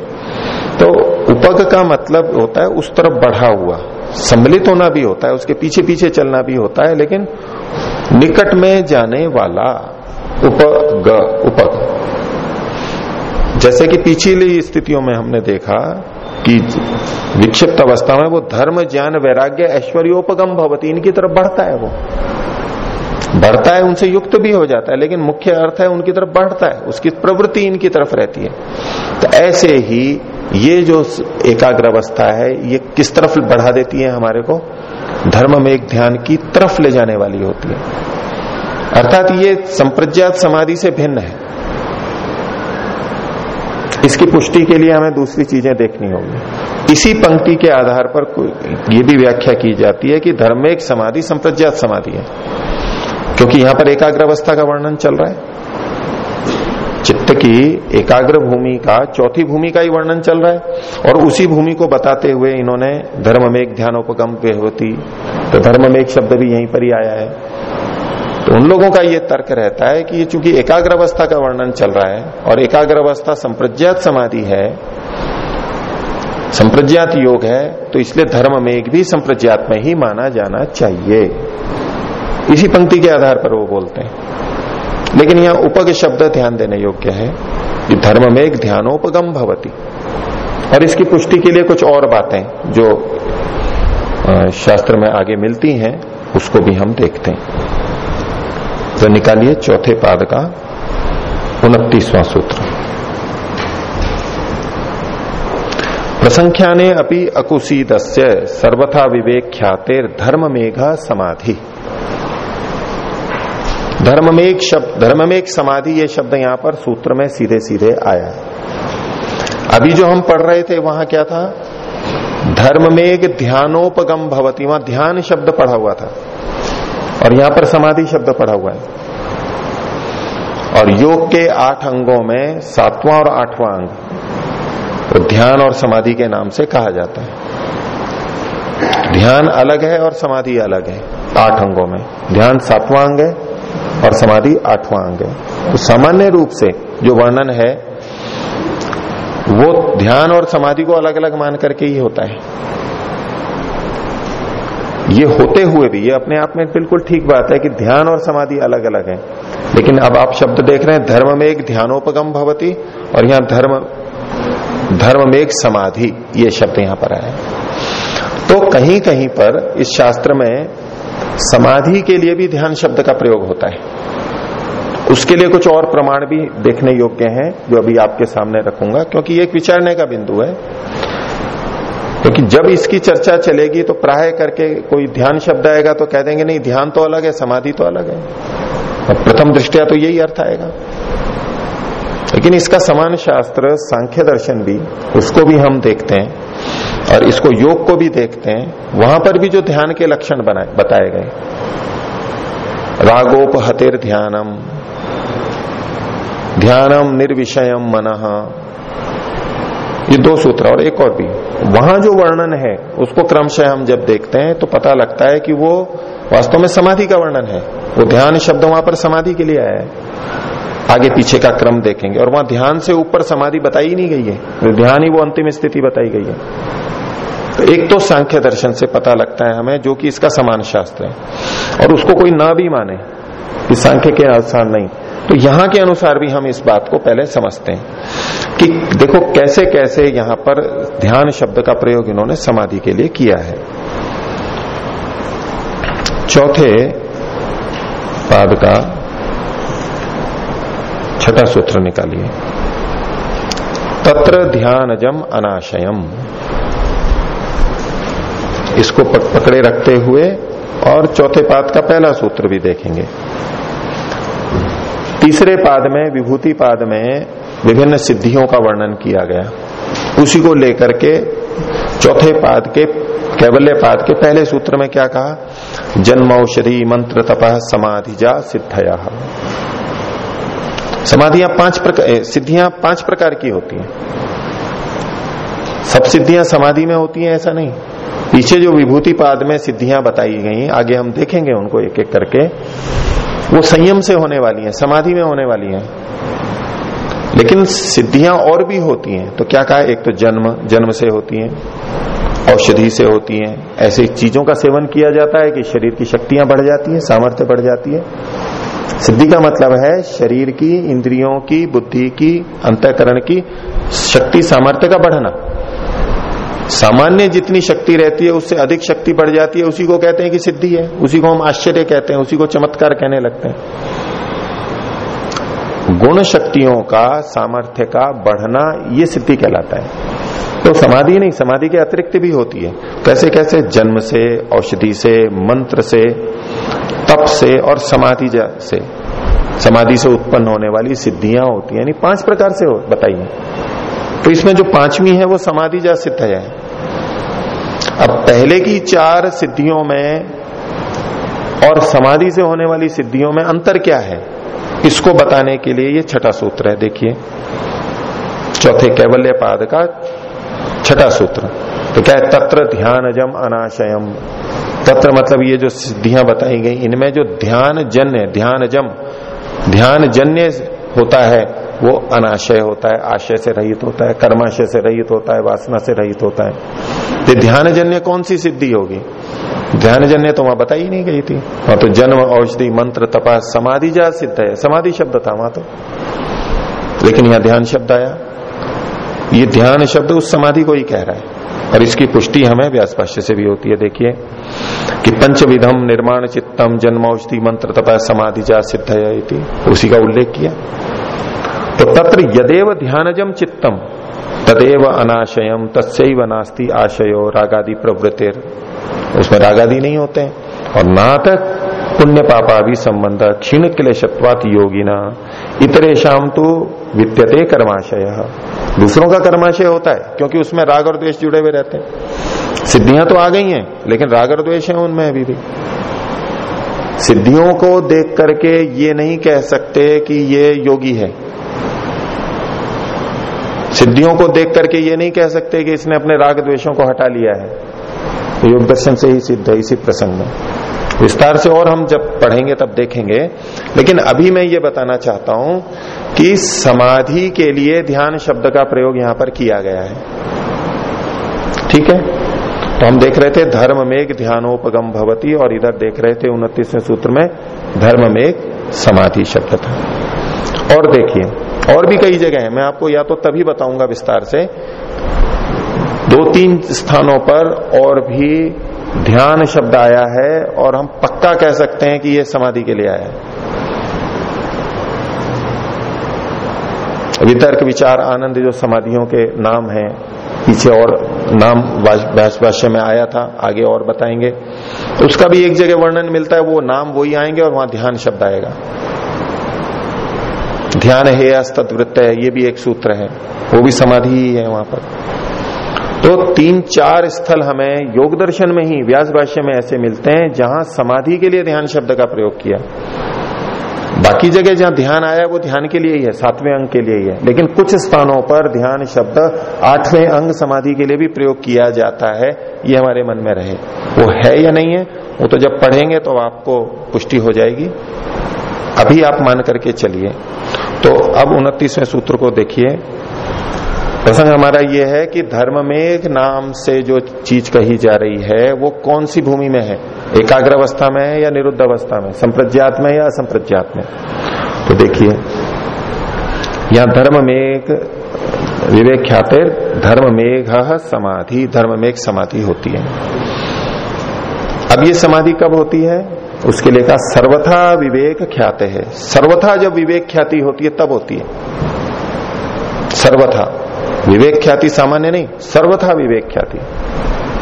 तो उपग का मतलब होता है उस तरफ़ बढ़ा हुआ, सम्मिलित होना भी होता है, उसके पीछे पीछे चलना भी होता है, लेकिन निकट में जाने वाला उपग उपग जैसे कि पिछली स्थितियों में हमने देखा कि विक्षिप्त अवस्था में वो धर्म, ज्ञान, वैराग्य, ऐश्वर्योपगम भवती, इनकी तरफ़ बढ़ता है वो। बढ़ता है, उनसे युक्त भी हो जाता है, लेकिन मुख्य अर्थ है उनकी तरफ़ बढ़ता है, उसकी प्रवृत्ति इनकी तरफ़ रहती है। तो ऐसे ही ये जो एकाग्र अवस्था है, ये किस तरफ़ बढ़ा देती है हमारे को? धर्म में एक ध्यान की तरफ़ ले जाने वाली होती है। अर्थात ये संप्रज्ञात समाधि से भिन्न है। इसकी पुष्टि के लिए हमें दूसरी चीज़ें देखनी होगी। इसी पंक्ति के आधार पर ये भी व्याख्या की जाती है कि धर्म एक समाधि, संप्रज्ञात समाधि है। क्योंकि यहाँ पर एकाग्र अवस्था का वर्णन चल रहा है। चित्त की एकाग्र भूमि का चौथी भूमि का ही वर्णन चल रहा है। और उसी भूमि को बताते हुए इन्होंने धर्म में एक ध्यानोपगम होती तो धर्म में एक शब्द भी यहीं पर ही आया है। तो उन लोगों का ये तर्क रहता है कि ये चूँकि एकाग्र अवस्था का वर्णन चल रहा है और एकाग्र अवस्था संप्रज्ञात समाधि है, संप्रज्ञात योग है तो इसलिए धर्म में भी संप्रज्ञात में ही माना जाना चाहिए। इसी पंक्ति के आधार पर वो बोलते हैं। लेकिन यहाँ उपग शब्द ध्यान देने योग्य है कि धर्म में एक ध्यानोपगम भवती। और इसकी पुष्टि के लिए कुछ और बातें जो शास्त्र में आगे मिलती हैं, उसको भी हम देखते हैं। तो निकालिए चौथे पाद का उनतीसवां सूत्र। प्रसंख्या प्रसंख्याने अपि अकुशीदस्य सर्वथा विवेक ख्यातेर धर्म मेघा समाधि। धर्म में शब्द धर्म में समाधि ये शब्द यहाँ पर सूत्र में सीधे सीधे आया अभी जो हम पढ़ रहे थे वहाँ क्या था? धर्म में एक ध्यानोपगम भवती, वहाँ ध्यान शब्द पढ़ा हुआ था। और यहाँ पर समाधि शब्द पड़ा हुआ है। और योग के आठ अंगों में सातवां और आठवां अंग तो ध्यान और समाधि के नाम से कहा जाता है। ध्यान अलग है और समाधि अलग है, आठ अंगों में। ध्यान सातवां अंग है और समाधि आठवां अंग है। तो सामान्य रूप से जो वर्णन है, वो ध्यान और समाधि को अलग अलग मान करके ही होता है। ये होते हुए भी, ये अपने आप में बिल्कुल ठीक बात है कि ध्यान और समाधि अलग अलग है। लेकिन अब आप शब्द देख रहे हैं, धर्म में एक ध्यानोपगम भवती और यहाँ धर्म धर्म में एक समाधि, ये शब्द यहाँ पर आया तो कहीं कहीं पर इस शास्त्र में समाधि के लिए भी ध्यान शब्द का प्रयोग होता है। उसके लिए कुछ और प्रमाण भी देखने योग्य हैं, जो अभी आपके सामने रखूँगा, क्योंकि ये एक विचारने का बिंदु है। क्योंकि जब इसकी चर्चा चलेगी तो प्राय करके कोई ध्यान शब्द आएगा तो कह देंगे, नहीं, ध्यान तो अलग है, समाधि तो अलग है। प्रथम दृष्टिया तो यही अर्थ आएगा। लेकिन इसका समान शास्त्र, सांख्य दर्शन भी, उसको भी हम देखते हैं और इसको योग को भी देखते हैं। वहाँ पर भी जो ध्यान के लक्षण बनाए, बताए गए। रागोप रागोपहतिर ध्यानम ध्यानम निर्विषयम मन। ये दो सूत्र और एक और भी। वहाँ जो वर्णन है, उसको क्रमशः हम जब देखते हैं तो पता लगता है कि वो वास्तव में समाधि का वर्णन है। वो ध्यान शब्द वहाँ पर समाधि के लिए आया है। आगे पीछे का क्रम देखेंगे और वहाँ ध्यान से ऊपर समाधि बताई नहीं गई है। ध्यान ही वो अंतिम स्थिति बताई गई है। तो एक तो सांख्य दर्शन से पता लगता है हमें, जो कि इसका समान शास्त्र है। और उसको कोई ना भी माने कि सांख्य के अनुसार नहीं। तो यहाँ के अनुसार भी हम इस बात को पहले समझते हैं कि देखो कैसे कैसे यहाँ पर ध्यान शब्द का प्रयोग इन्होंने समाधि के लिए किया है। चौथे पाद का छठा सूत्र निकालिए। तत्र ध्यानजम अनाशयम। इसको पकड़े रखते हुए और चौथे पाद का पहला सूत्र भी देखेंगे। तीसरे पाद में, विभूति पाद में विभिन्न सिद्धियों का वर्णन किया गया। उसी को लेकर के चौथे पाद के, कैवल्य पाद के पहले सूत्र में क्या कहा? जन्म औषधि मंत्र तपह समाधि जा सिद्धया। समाधियाँ पाँच प्रकार सिद्धियाँ पाँच प्रकार की होती हैं। सब सिद्धियाँ समाधि में होती हैं, ऐसा नहीं। पीछे जो विभूति पाद में सिद्धियाँ बताई गई आगे हम देखेंगे उनको एक एक करके। वो संयम से होने वाली है, समाधि में होने वाली है। लेकिन सिद्धियाँ और भी होती हैं तो क्या कहा? एक तो जन्म जन्म से होती है, औषधि से होती है। ऐसी चीज़ों का सेवन किया जाता है कि शरीर की शक्तियाँ बढ़ जाती है, सामर्थ्य बढ़ जाती है। सिद्धि का मतलब है शरीर की, इंद्रियों की, बुद्धि की, अंतकरण की शक्ति सामर्थ्य का बढ़ना। सामान्य जितनी शक्ति रहती है, उससे अधिक शक्ति बढ़ जाती है। उसी को कहते हैं कि सिद्धि है। उसी को हम आश्चर्य कहते हैं। उसी को चमत्कार कहने लगते हैं। गुण शक्तियों का सामर्थ्य का बढ़ना ये सिद्धि कहलाता है। तो समाधि नहीं, समाधि के अतिरिक्त भी होती है। कैसे कैसे? जन्म से, औषधि से, मंत्र से, तप से और समाधि से। समाधि से उत्पन्न होने वाली सिद्धियाँ होती है। यानी पाँच प्रकार से बताइए। तो इसमें जो पांचवी है वो समाधि जा सिद्ध है। अब पहले की चार सिद्धियों में और समाधि से होने वाली सिद्धियों में अंतर क्या है, इसको बताने के लिए ये छठा सूत्र है। देखिए, चौथे कैवल्य पाद का छठा सूत्र। तो क्या है? तत्र ध्यान जम अनाशयम। तत्र मतलब ये जो सिद्धियाँ बताई गई, इनमें जो ध्यान जन्य ध्यान जम ध्यान जन्य होता है, वो अनाशय होता है, आशय से रहित होता है, कर्माशय से रहित होता है, वासना से रहित होता है। तो ध्यान जन्य कौन सी सिद्धि होगी? ध्यान जन्य तो वहाँ बताई नहीं गई थी। वहाँ तो जन्म, औषधि, मंत्र, तपास, समाधि जा सिद्ध है, समाधि शब्द था वहाँ तो। लेकिन यहाँ ध्यान शब्द आया। ये ध्यान शब्द उस समाधि को ही कह रहा है। और इसकी पुष्टि हमें व्यास भाष्य से भी होती है, देखिए, कि पंचविधम निर्माण चित्तम जन्मौषधि मंत्र तपा समाधि जा सिद्ध उसी का उल्लेख किया। तो तत्र यदेव ध्यानजम चित्तम, तदेव अनाशयम तस्व नास्ति आशयो रागादि प्रवृत्तिर। उसमें रागादि नहीं होते हैं। और ना तक पुण्य पापा भी संबंध, क्षीण क्लेशत्वात योगिना। इतरे शाम तो विद्यते कर्माशय। दूसरों का कर्माशय होता है, क्योंकि उसमें राग और द्वेष जुड़े हुए रहते हैं। सिद्धियाँ तो आ गई हैं, लेकिन राग और द्वेष है उनमें अभी भी। सिद्धियों को देख करके ये नहीं कह सकते कि ये योगी है। सिद्धियों को देख करके ये नहीं कह सकते कि इसने अपने राग द्वेषों को हटा लिया है। तो योग दर्शन से ही सिद्ध है, इसी प्रसंग में। विस्तार से और हम जब पढ़ेंगे तब देखेंगे। लेकिन अभी मैं ये बताना चाहता हूँ कि समाधि के लिए ध्यान शब्द का प्रयोग यहाँ पर किया गया है। ठीक है? तो हम देख रहे थे धर्म मेघ ध्यानोपगम भवती और इधर देख रहे थे उनतीसवें सूत्र में धर्म मेघ समाधि शब्द था। और देखिए, और भी कई जगह है। मैं आपको या तो तभी बताऊँगा विस्तार से। दो तीन स्थानों पर और भी ध्यान शब्द आया है और हम पक्का कह सकते हैं कि यह समाधि के लिए आया है। वितर्क विचार आनंद जो समाधियों के नाम हैं, पीछे और नाम भाष्य में आया था, आगे और बताएँगे। तो उसका भी एक जगह वर्णन मिलता है, वो नाम वही आएँगे और वहाँ ध्यान शब्द आएगा। ध्यान है अस्तवृत्त है ये भी एक सूत्र है, वो भी समाधि ही है वहाँ पर। तो तीन चार स्थल हमें योग दर्शन में ही, व्यास भाष्य में ऐसे मिलते हैं, जहाँ समाधि के लिए ध्यान शब्द का प्रयोग किया। बाकी जगह जहाँ ध्यान आया, वो ध्यान के लिए ही है, सातवें अंग के लिए ही है। लेकिन कुछ स्थानों पर ध्यान शब्द आठवें अंग समाधि के लिए भी प्रयोग किया जाता है, ये हमारे मन में रहे। वो है या नहीं है, वो तो जब पढ़ेंगे तो आपको पुष्टि हो जाएगी। अभी आप मान करके चलिए। तो अब उनतीसवें सूत्र को देखिए। प्रसंग हमारा ये है कि धर्म में नाम से जो चीज़ कही जा रही है, वो कौन सी भूमि में है? एकाग्र अवस्था में है या निरुद्ध अवस्था में? संप्रज्ञात में या असंप्रज्ञात में? तो देखिए, यहाँ धर्म में विवेक ख्याते धर्म मेघ समाधि धर्म मेघ समाधि होती है। अब ये समाधि कब होती है? उसके लिए कहा, सर्वथा विवेक ख्याते है। सर्वथा जब विवेक ख्याति होती है, तब होती है। सर्वथा। विवेक ख्याति सामान्य नहीं, सर्वथा विवेक ख्याति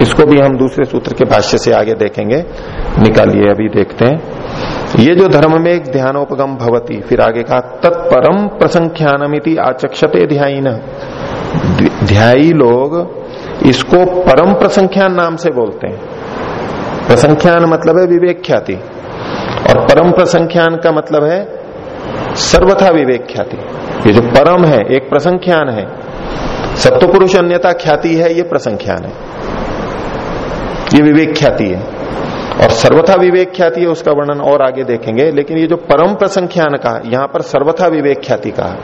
इसको भी हम दूसरे सूत्र के भाष्य से आगे देखेंगे। निकालिए, अभी देखते हैं। ये जो धर्म में एक ध्यानोपगम भवती, फिर आगे कहा, तत्परम प्रसंख्यानमिति आचक्षते ध्याई न ध्यायी लोग इसको परम प्रसंख्यान नाम से बोलते हैं। प्रसंख्यान मतलब है विवेक ख्याति और परम प्रसंख्यान का मतलब है सर्वथा विवेक ख्याति ये जो परम है, एक प्रसंख्यान है सत्व पुरुष अन्यता ख्याति है, ये प्रसंख्यान है। ये विवेक ख्याति है। और सर्वथा विवेक ख्याति है, उसका वर्णन और आगे देखेंगे। लेकिन ये जो परम प्रसंख्यान का, यहाँ पर सर्वथा विवेक ख्याति का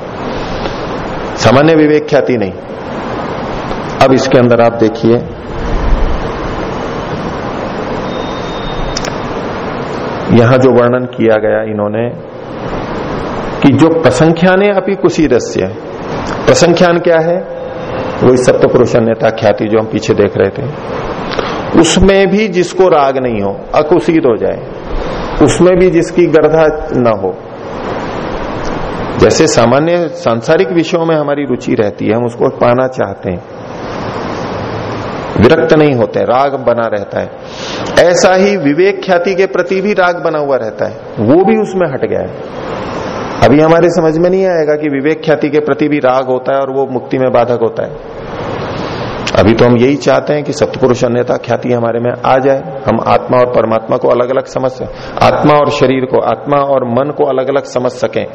सामान्य विवेक ख्याति नहीं। अब इसके अंदर आप देखिए। यहाँ जो वर्णन किया गया इन्होंने, कि जो प्रसंख्याने अपनी कुशीदस्य प्रसंख्यान क्या है? वही सत्य पुरुष अन्यता ख्याति जो हम पीछे देख रहे थे। उसमें भी जिसको राग नहीं हो अकुशीद हो जाए, उसमें भी जिसकी गर्धा न हो। जैसे सामान्य सांसारिक विषयों में हमारी रुचि रहती है, हम उसको पाना चाहते हैं। विरक्त नहीं होते, राग बना रहता है। ऐसा ही विवेक ख्याति के प्रति भी राग बना हुआ रहता है। वो भी उसमें हट गया है। अभी हमारे समझ में नहीं आएगा कि विवेक ख्याति के प्रति भी राग होता है और वो मुक्ति में बाधक होता है। अभी तो हम यही चाहते हैं कि सत्पुरुष अन्यता ख्याति हमारे में आ जाए। हम आत्मा और परमात्मा को अलग अलग समझ सकें। आत्मा और शरीर को, आत्मा और मन को अलग अलग समझ सकें।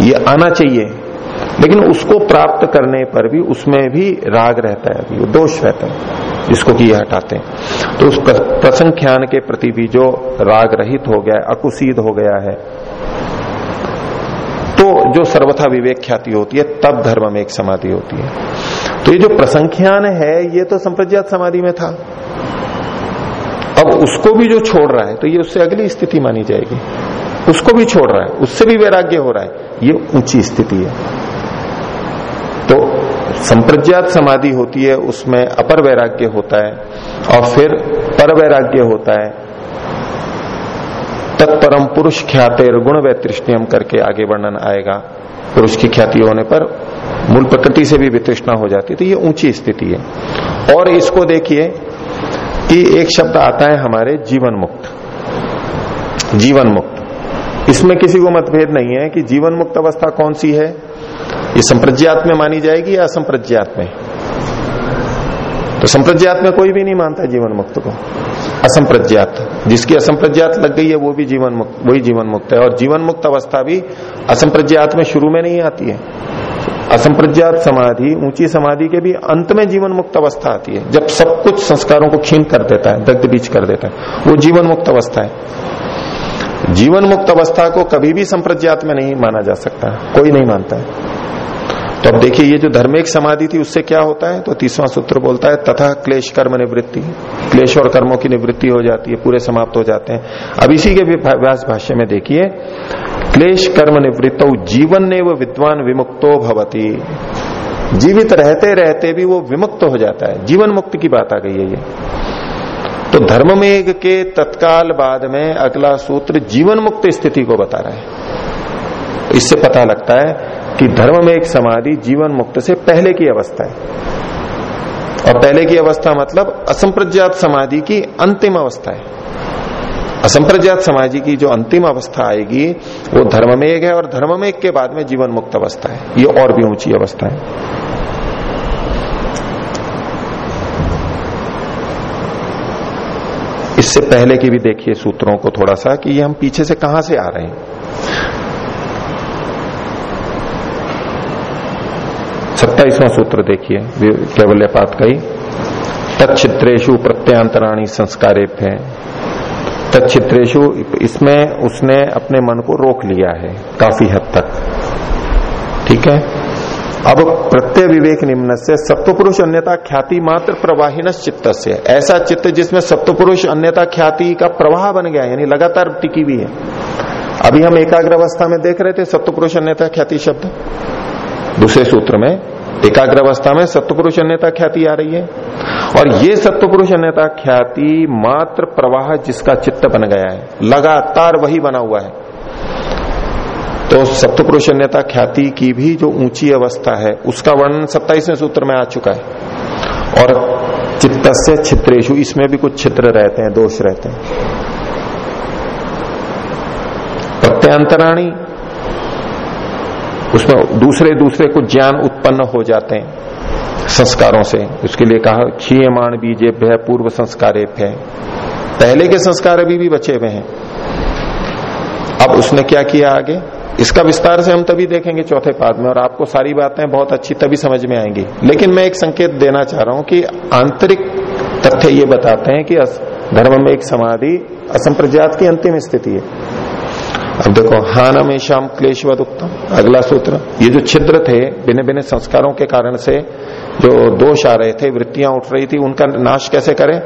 ये आना चाहिए। लेकिन उसको प्राप्त करने पर भी उसमें भी राग रहता है, अभी दोष रहता है, जिसको कि ये हटाते हैं। तो उस प्रसंख्यान के प्रति भी जो राग रहित हो गया अकुशीद हो गया है तो जो सर्वथा विवेक ख्याति होती है, तब धर्म में एक समाधि होती है। तो ये जो प्रसंख्यान है, ये तो संप्रज्ञात समाधि में था। अब उसको भी जो छोड़ रहा है तो ये उससे अगली स्थिति मानी जाएगी। उसको भी छोड़ रहा है, उससे भी वैराग्य हो रहा है, ये ऊँची स्थिति है। तो संप्रज्ञात समाधि होती है, उसमें अपर वैराग्य होता है, और फिर पर वैराग्य होता है तत्परम पुरुष ख्याते गुण वैतृष्णियम करके आगे वर्णन आएगा। पुरुष की ख्याति होने पर मूल प्रकृति से भी वितृष्णा हो जाती तो ये ऊँची स्थिति है। और इसको देखिए कि एक शब्द आता है हमारे जीवन मुक्त जीवन मुक्त इसमें किसी को मतभेद नहीं है कि जीवन मुक्त अवस्था कौन सी है। ये संप्रज्ञात में मानी जाएगी या असंप्रज्ञात में? तो संप्रज्ञात में कोई भी नहीं मानता जीवन मुक्त को। असंप्रज्ञात। जिसकी असंप्रज्ञात लग गई है, वो भी जीवन मुक्त वही जीवन मुक्त है। और जीवन मुक्त अवस्था भी असंप्रज्ञात में शुरू में नहीं आती है। असंप्रज्ञात समाधि, ऊँची समाधि के भी अंत में जीवन मुक्त अवस्था आती है। जब सब कुछ संस्कारों को क्षीण कर देता है, दग्ध बीच कर देता है, वो जीवन मुक्त अवस्था है। जीवन मुक्त अवस्था को कभी भी संप्रज्ञात में नहीं माना जा सकता। कोई नहीं मानता है। तो अब देखिए, ये जो धर्मिक समाधि थी, उससे क्या होता है? तो तीसवां सूत्र बोलता है, तथा क्लेश कर्म निवृत्ति। क्लेश और कर्मों की निवृत्ति हो जाती है, पूरे समाप्त हो जाते हैं। अब इसी के व्यास भाष्य में देखिए, क्लेश कर्म निवृत्त जीवन ने विद्वान विमुक्तो भवती। जीवित रहते रहते भी वो विमुक्त हो जाता है। जीवन मुक्त की बात आ गई है ये। तो धर्म मेघ के तत्काल बाद में अगला सूत्र जीवन मुक्त स्थिति को बता रहा है। इससे पता लगता है कि धर्म में एक समाधि जीवन मुक्त से पहले की अवस्था है। और पहले की अवस्था मतलब असंप्रज्ञात समाधि की अंतिम अवस्था है। असंप्रज्ञात समाधि की जो अंतिम अवस्था आएगी, वो धर्म में एक है और धर्म में एक के बाद में जीवन मुक्त अवस्था है। ये और भी ऊँची अवस्था है। इससे पहले की भी देखिए सूत्रों को थोड़ा सा कि ये हम पीछे से कहाँ से आ रहे हैं। सत्ताईसवां सूत्र देखिए केवल्य पात कही तत्चित्रेशु प्रत्यांतराणी संस्कारे है तत्चित्रेशु इसमें उसने अपने मन को रोक लिया है, काफ़ी हद तक। ठीक है? अब प्रत्यय विवेक निम्न से सप्तपुरुष अन्यता ख्याति मात्र प्रवाहीन चित्त से ऐसा चित्त जिसमें सप्तपुरुष अन्यता ख्याति का प्रवाह बन गया, यानी लगातार टिकी हुई है। अभी हम एकाग्र अवस्था में देख रहे थे, सप्तपुरुष अन्यता ख्याति शब्द। दूसरे सूत्र में एकाग्र अवस्था में सत्वपुरुष अन्यता ख्याति आ रही है। और ये सत्वपुरुष अन्यता ख्याति मात्र प्रवाह जिसका चित्त बन गया है, लगातार वही बना हुआ है। तो सप्तपुरुष अन्यता ख्याति की भी जो ऊँची अवस्था है, उसका वर्णन सत्ताईसवें सूत्र में आ चुका है। और चित्त से छित्रेशु इसमें भी कुछ छित्र रहते हैं, दोष रहते हैं। प्रत्यांतराणी उसमें दूसरे दूसरे को ज्ञान उत्पन्न हो जाते हैं संस्कारों से। उसके लिए कहा, क्षीयमाण बीजे भय पूर्व संस्कार पहले के संस्कार अभी भी बचे हुए हैं। अब उसने क्या किया आगे? इसका विस्तार से हम तभी देखेंगे चौथे पाद में, और आपको सारी बातें बहुत अच्छी तभी समझ में आएँगी। लेकिन मैं एक संकेत देना चाह रहा हूँ कि आंतरिक तथ्य ये बताते हैं कि धर्म में एक समाधि असंप्रज्ञात की अंतिम स्थिति है। अब देखो, हान हमेशाम क्लेशवद उत्तम अगला सूत्र, ये जो छिद्र थे बिने बिने संस्कारों के कारण से जो दोष आ रहे थे, वृत्तियाँ उठ रही थी, उनका नाश कैसे करें?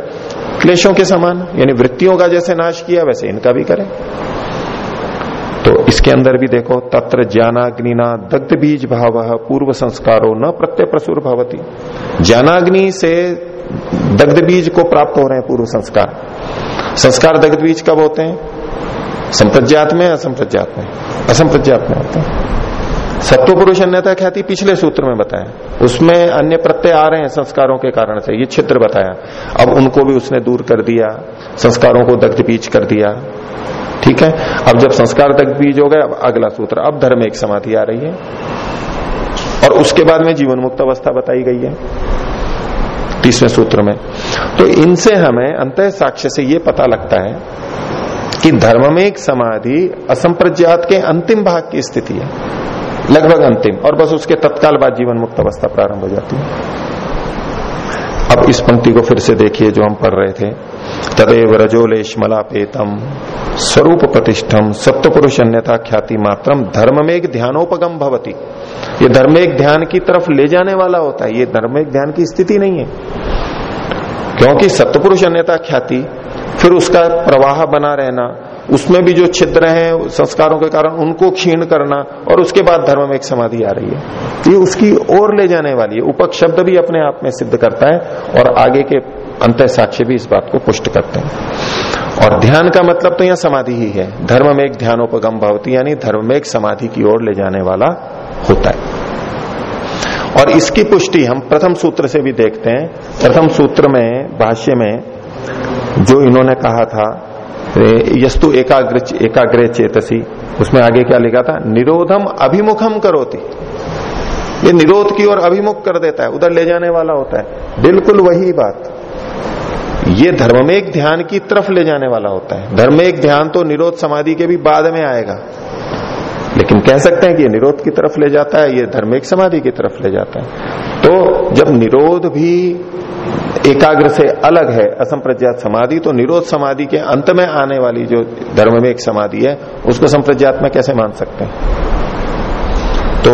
क्लेशों के समान, यानी वृत्तियों का जैसे नाश किया, वैसे इनका भी करें। तो इसके अंदर भी देखो, तत्र ज्ञानाग्निना दग्ध बीज भाव पूर्व संस्कारो न प्रत्यय प्रसुर भवती। ज्ञानाग्नि से दग्ध बीज को प्राप्त हो रहे हैं पूर्व संस्कार। संस्कार दग्ध बीज कब होते हैं? संप्रज्ञात में असंप्रज्ञात में? असंप्रज्ञात में होते हैं। सत्व पुरुष अन्यता ख्याति पिछले सूत्र में बताया। उसमें अन्य प्रत्यय आ रहे हैं संस्कारों के कारण से, ये क्षेत्र बताया। अब उनको भी उसने दूर कर दिया, संस्कारों को दग्ध बीज कर दिया। ठीक है? अब जब संस्कार दग्ध बीज हो गए, अब अगला सूत्र, अब धर्म एक समाधि आ रही है। और उसके बाद में जीवन मुक्त अवस्था बताई गई है तीसवें सूत्र में। तो इनसे हमें अंत साक्ष्य से ये पता लगता है कि धर्म में एक समाधि असंप्रज्ञात के अंतिम भाग की स्थिति है। लगभग अंतिम। और बस उसके तत्काल बाद जीवन मुक्त अवस्था प्रारंभ हो जाती है। अब इस पंक्ति को फिर से देखिए जो हम पढ़ रहे थे। तदेव रजोलेश मलापेतम स्वरूप प्रतिष्ठम सत्य पुरुष अन्यता ख्याति मात्रम। धर्म में एक ध्यानोपगम भवती। ये धर्म एक ध्यान की तरफ़ ले जाने वाला होता है। ये धर्म एक ध्यान की स्थिति नहीं है। क्योंकि सत्पुरुष अन्यता ख्याति फिर उसका प्रवाह बना रहना, उसमें भी जो छिद्र हैं, संस्कारों के कारण उनको क्षीण करना और उसके बाद धर्म में एक समाधि आ रही है। ये उसकी ओर ले जाने वाली है। उपक शब्द भी अपने आप में सिद्ध करता है और आगे के अंत साक्ष्य भी इस बात को पुष्ट करते हैं। और ध्यान का मतलब तो यहाँ समाधि ही है। धर्म में एक ध्यानोपगम भवती यानी धर्म में एक समाधि की ओर ले जाने वाला होता है। और इसकी पुष्टि हम प्रथम सूत्र से भी देखते हैं। प्रथम सूत्र में, भाष्य में जो इन्होंने कहा था यस्तु एकाग्र एकाग्र चेतसी, उसमें आगे क्या लिखा था? निरोधम अभिमुखम करोती। ये निरोध की ओर अभिमुख कर देता है, उधर ले जाने वाला होता है। बिल्कुल वही बात। ये धर्म में एक ध्यान की तरफ़ ले जाने वाला होता है। धर्म में एक ध्यान तो निरोध समाधि के भी बाद में आएगा। लेकिन कह सकते हैं कि ये निरोध की तरफ़ ले जाता है, ये धर्म एक समाधि की तरफ़ ले जाता है। तो जब निरोध भी एकाग्र से अलग है, असंप्रज्ञात समाधि तो निरोध समाधि के अंत में आने वाली जो धर्म में एक समाधि है, उसको संप्रज्ञात में कैसे मान सकते हैं? तो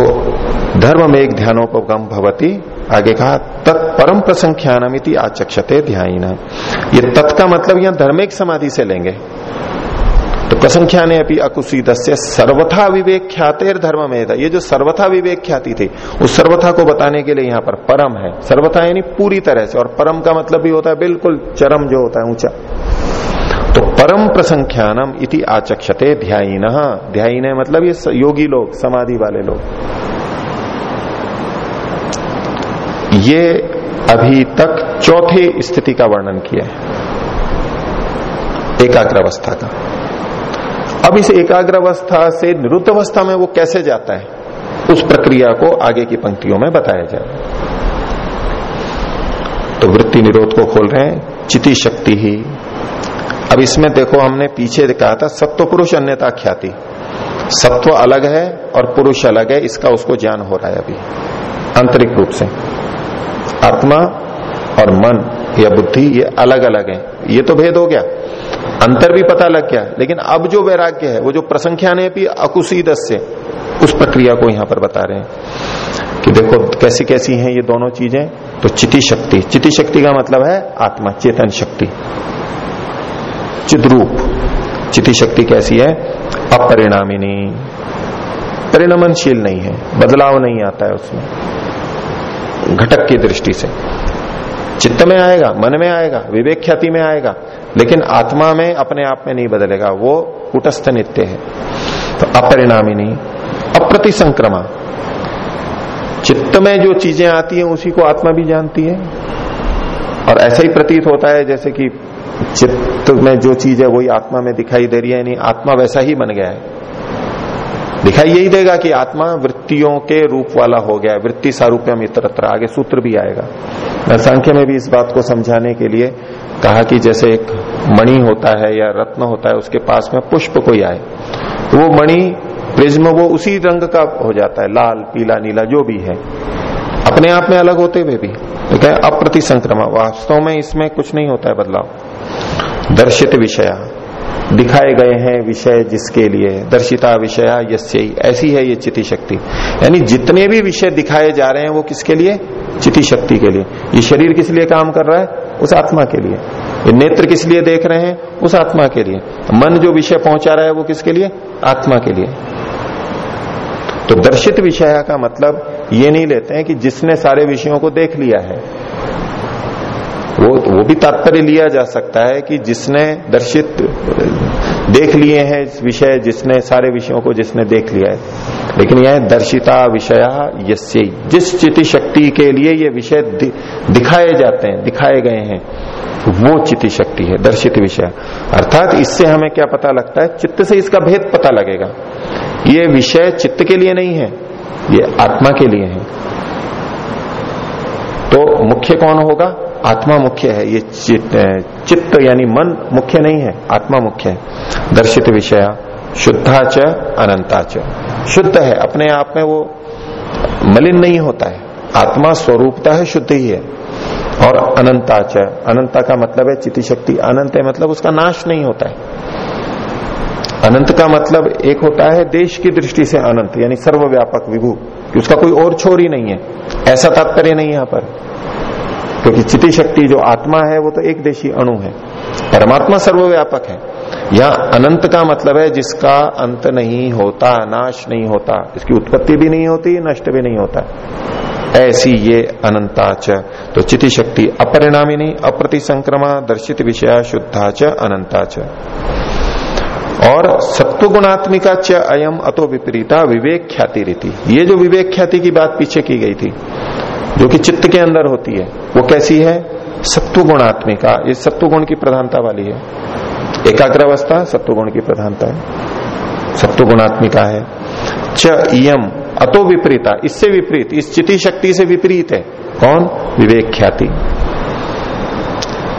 धर्म में एक ध्यानोपगम भवती, आगे कहा तत्परम प्रसंख्यानमिति आचक्षते ध्यान ये तत् का मतलब यहाँ धर्मिक समाधि से लेंगे। तो प्रसंख्या ने अपनी अकुशीद सर्वथा विवेक ख्यातेर धर्म में था ये जो सर्वथा विवेक ख्याति थी, उस सर्वथा को बताने के लिए यहाँ पर परम है। सर्वथा यानी पूरी तरह से, और परम का मतलब भी होता है बिल्कुल चरम जो होता है ऊँचा। तो परम प्रसंख्यानम इति आचक्षते ध्यान ध्यान मतलब ये योगी लोग, समाधि वाले लोग। ये अभी तक चौथी स्थिति का वर्णन किया है। एकाग्र अवस्था का। अब इस एकाग्र अवस्था से निरुद्ध अवस्था में वो कैसे जाता है? उस प्रक्रिया को आगे की पंक्तियों में बताया जाए। तो वृत्ति निरोध को खोल रहे हैं, चिति शक्ति ही। अब इसमें देखो, हमने पीछे कहा था, सत्व पुरुष अन्यता ख्याति। सत्व अलग है और पुरुष अलग है, इसका उसको ज्ञान हो रहा है अभी, आंतरिक रूप से। आत्मा और मन, या बुद्धि, ये अलग अलग है। ये तो भेद हो गया। अंतर भी पता लग गया। लेकिन अब जो वैराग्य है, वो जो प्रसंख्या ने भी अकुशीद से, उस प्रक्रिया को यहाँ पर बता रहे हैं कि देखो कैसी कैसी हैं ये दोनों चीज़ें। तो चिति शक्ति चिति शक्ति का मतलब है आत्मा, चेतन शक्ति। चिद्रूप, चिति शक्ति कैसी है? अपरिणामिनी। परिणमनशील नहीं है, बदलाव नहीं आता है उसमें, घटक की दृष्टि से। चित्त में आएगा, मन में आएगा, विवेक ख्याति में आएगा लेकिन आत्मा में अपने आप में नहीं बदलेगा, वो कुटस्थ नित्य है। तो अपरिणामी नहीं अप्रति संक्रमा चित्त में जो चीज़ें आती हैं, उसी को आत्मा भी जानती है। और ऐसा ही प्रतीत होता है, जैसे कि चित्त में जो चीज़ है, वही आत्मा में दिखाई दे रही है नहीं आत्मा वैसा ही बन गया है। दिखाई यही देगा कि आत्मा वृत्तियों के रूप वाला हो गया वृत्ति सारूप्यम इतरत्र, आगे सूत्र भी आएगा। सांख्य में भी इस बात को समझाने के लिए कहा कि जैसे एक मणि होता है या रत्न होता है, उसके पास में पुष्प कोई आए तो वो मणि प्रिज्म वो उसी रंग का हो जाता है, लाल, पीला, नीला, जो भी है। अपने आप में अलग होते हुए भी, ठीक है? अप्रति वास्तव में इसमें कुछ नहीं होता है बदलाव। दर्शित विषया। दिखाए गए हैं विषय जिसके लिए, दर्शिता विषया यस्य। ऐसी है ये चिति शक्ति। यानी जितने भी विषय दिखाए जा रहे हैं, वो किसके लिए? चिति शक्ति के लिए। ये शरीर किस लिए काम कर रहा है? उस आत्मा के लिए। ये नेत्र किस लिए देख रहे हैं? उस आत्मा के लिए। मन जो विषय पहुँचा रहा है, वो किसके लिए? आत्मा के लिए। तो दर्शित विषय का मतलब ये नहीं लेते हैं कि जिसने सारे विषयों को देख लिया है। वो वो भी तात्पर्य लिया जा सकता है कि जिसने दर्शित देख लिए हैं इस विषय जिसने सारे विषयों को जिसने देख लिया है। लेकिन यह दर्शिता विषया यस्य। जिस चिति शक्ति के लिए ये विषय दि, दिखाए जाते हैं दिखाए गए हैं वो चिति शक्ति है दर्शित विषय। अर्थात इससे हमें क्या पता लगता है? चित्त से इसका भेद पता लगेगा। ये विषय चित्त के लिए नहीं है ये आत्मा के लिए है। तो मुख्य कौन होगा? आत्मा मुख्य है, ये चित्त यानी मन मुख्य नहीं है, आत्मा मुख्य है। दर्शित विषय, शुद्धा च, अनंता च। शुद्ध है, अपने आप में वो मलिन नहीं होता है। आत्मा स्वरूपता है, शुद्ध ही है। और अनंताच अनंता का मतलब है चिति शक्ति अनंत है मतलब उसका नाश नहीं होता है। अनंत का मतलब एक होता है देश की दृष्टि से अनंत, यानी सर्वव्यापक विभू, कि उसका कोई और छोर ही नहीं है। ऐसा तात्पर्य नहीं यहाँ पर। क्योंकि चिति शक्ति जो आत्मा है, वो तो एक देशी अणु है। परमात्मा सर्वव्यापक है। यहाँ अनंत का मतलब है, जिसका अंत नहीं होता, नाश नहीं होता। इसकी उत्पत्ति भी नहीं होती, नष्ट भी नहीं होता। ऐसी ये अनंताच तो चिति शक्ति अपरिणामिनी अप्रति संक्रमा दर्शित विषया शुद्धाच अनंताच और सत्वगुणात्मिका च अयम अतो विपरीता, विवेक ख्याति रीति। ये जो विवेक ख्याति की बात पीछे की गई थी जो कि चित्त के अंदर होती है, वो कैसी है? सत्वगुणात्मिका ये सत्वगुण की प्रधानता वाली है। एकाग्र अवस्था सत्वगुण की प्रधानता है। सत्वगुणात्मिका है। च इम अतो विपरीता। इससे विपरीत, इस चिति शक्ति से विपरीत है। कौन? विवेक ख्याति।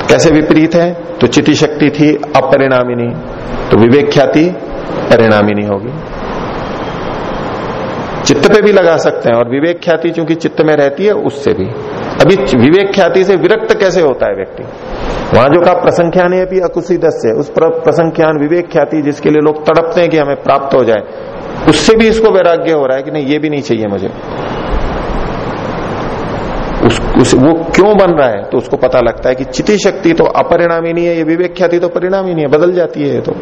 कैसे विपरीत है? तो चिति शक्ति थी अपरिणामिनी। तो विवेक ख्याति परिणामिनी होगी। चित्त पे भी लगा सकते हैं और विवेक ख्याति चूँकि चित्त में रहती है उससे भी। अभी विवेक ख्याति से विरक्त कैसे होता है व्यक्ति? वहाँ जो कहा प्रसंख्यान है भी अकुशी से उस प्रसंख्यान विवेक ख्याति जिसके लिए लोग तड़पते हैं कि हमें प्राप्त हो जाए उससे भी इसको वैराग्य हो रहा है कि नहीं ये भी नहीं चाहिए मुझे। उस, उस वो क्यों बन रहा है तो उसको पता लगता है कि चिति शक्ति तो अपरिणामी नहीं है ये विवेक ख्याति तो परिणामी नहीं है बदल जाती है ये तो।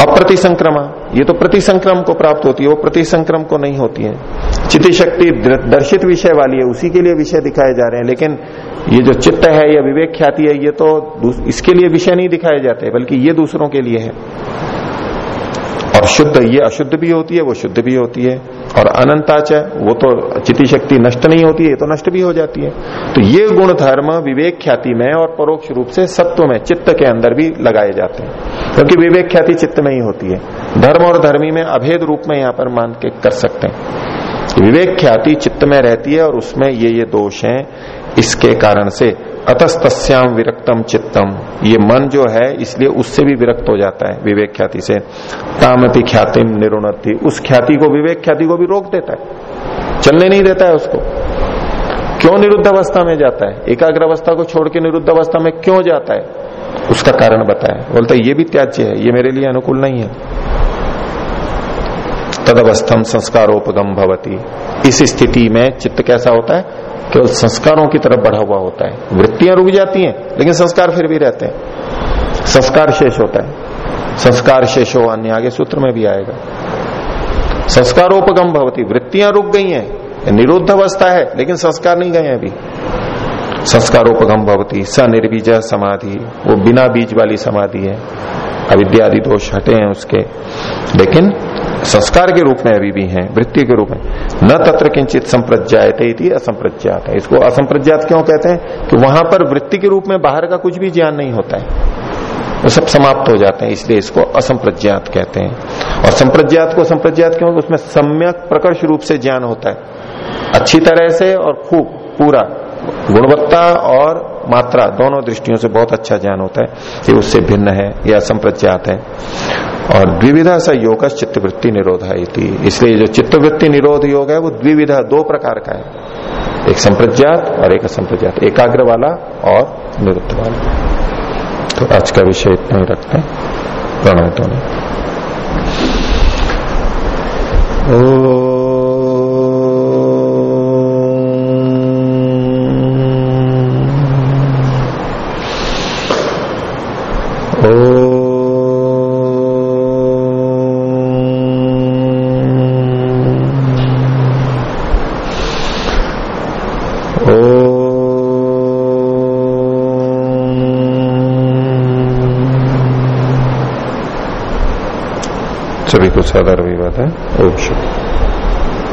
अप्रतिसंक्रमा। ये तो प्रतिसंक्रम को प्राप्त होती है, वो प्रतिसंक्रम को नहीं होती है। चित्त शक्ति दर्शित विषय वाली है, उसी के लिए विषय दिखाए जा रहे हैं, लेकिन ये जो चित्त है, या विवेक ख्याति है, ये तो इसके लिए विषय नहीं दिखाए जाते, बल्कि ये दूसरों के लिए है। और शुद्ध ये अशुद्ध भी होती है, वो शुद्ध भी होती है। और अनंताच वो तो चिति शक्ति नष्ट नहीं होती है तो नष्ट भी हो जाती है। तो ये गुण धर्म विवेक ख्याति में और परोक्ष रूप से सत्व में, चित्त के अंदर भी लगाए जाते हैं। क्योंकि विवेक ख्याति चित्त में ही होती है। धर्म और धर्मी में अभेद रूप में यहाँ पर मान के कर सकते हैं। विवेक ख्याति चित्त में रहती है और उसमें ये ये दोष हैं। इसके कारण से अतस्तस्याम विरक्तम चित्तम। ये मन जो है, इसलिए उससे भी विरक्त हो जाता है विवेक ख्याति से। तामति ख्यातिम निरुणति। उस ख्याति को विवेक ख्याति को भी रोक देता है। चलने नहीं देता है उसको। क्यों निरुद्ध अवस्था में जाता है? एकाग्र अवस्था को छोड़ के निरुद्ध अवस्था में क्यों जाता है? उसका कारण बताया। बोलता है, ये भी त्याज्य है। ये मेरे लिए अनुकूल नहीं है। तदवस्थम संस्कारोपगम भवती। इस स्थिति में चित्त कैसा होता है? केवल संस्कारों की तरफ़ बढ़ा हुआ होता है। वृत्तियाँ रुक जाती हैं, लेकिन संस्कार फिर भी रहते हैं। संस्कार शेष होता है। संस्कार शेष अन्य, आगे सूत्र में भी आएगा। संस्कारोपगम भवती, वृत्तियाँ रुक गई हैं निरुद्ध अवस्था है, लेकिन संस्कार नहीं गए अभी। संस्कारोपगम भवती, स निर्बीज समाधि, वो बिना बीज वाली समाधि है। अविद्यादि दोष हटे हैं उसके। लेकिन संस्कार के रूप में अभी भी हैं, वृत्ति के रूप में। न तत्र किंचित संप्रज्ञाते असंप्रज्ञात है। इसको असंप्रज्ञात क्यों कहते हैं? कि वहाँ पर वृत्ति के रूप में बाहर का कुछ भी ज्ञान नहीं होता है। वो सब समाप्त हो जाते हैं, इसलिए इसको असंप्रज्ञात कहते हैं। और संप्रज्ञात को संप्रज्ञात क्यों? उसमें सम्यक प्रकर्ष रूप से ज्ञान होता है। अच्छी तरह से और खूब, पूरा गुणवत्ता और मात्रा दोनों दृष्टियों से बहुत अच्छा ज्ञान होता है ये उससे भिन्न है या संप्रज्ञात है। और द्विविधा सा योग चित्तवृत्ति निरोध है इसलिए जो चित्तवृत्ति निरोध योग है, वो द्विविधा दो प्रकार का है। एक संप्रज्ञात और एक असंप्रज्ञात। एकाग्र वाला और निरुद्ध वाला। तो आज का विषय इतना ही रखते हैं। प्रणय तो ओ